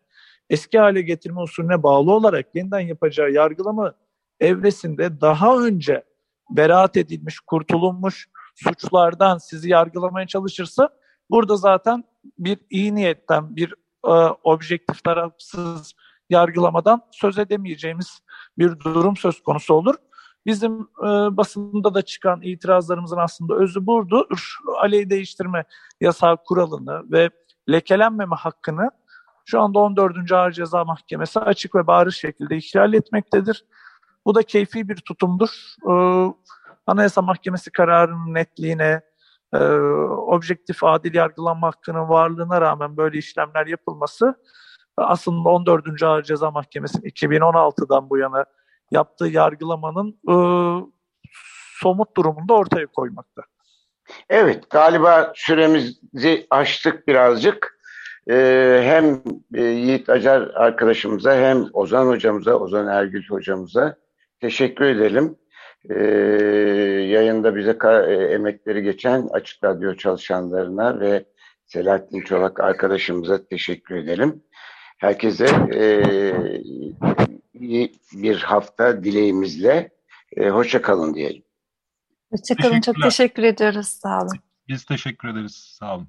eski hale getirme usulüne bağlı olarak yeniden yapacağı yargılama evresinde daha önce beraat edilmiş, kurtulunmuş suçlardan sizi yargılamaya çalışırsa burada zaten bir iyi niyetten, bir e, objektif tarafsız yargılamadan söz edemeyeceğimiz bir durum söz konusu olur. Bizim e, basında da çıkan itirazlarımızın aslında özü budur. Aleyh değiştirme yasal kuralını ve lekelenmeme hakkını şu anda 14. Ağır Ceza Mahkemesi açık ve bariz şekilde ihlal etmektedir. Bu da keyfi bir tutumdur. E, Anayasa Mahkemesi kararının netliğine, e, objektif adil yargılanma hakkının varlığına rağmen böyle işlemler yapılması aslında 14. Ağır Ceza Mahkemesi'nin 2016'dan bu yana yaptığı yargılamanın e, somut durumunda ortaya koymakta. Evet, galiba süremizi aştık birazcık. Ee, hem e, Yiğit Acar arkadaşımıza hem Ozan hocamıza, Ozan Ergül hocamıza teşekkür edelim. Ee, yayında bize e, emekleri geçen Açık Radyo çalışanlarına ve Selahattin Çolak arkadaşımıza teşekkür edelim. Herkese e, bir hafta dileğimizle e, hoşça kalın diyelim. Hoşça kalın. Çok teşekkür ediyoruz. Sağ olun. Biz teşekkür ederiz. Sağ olun.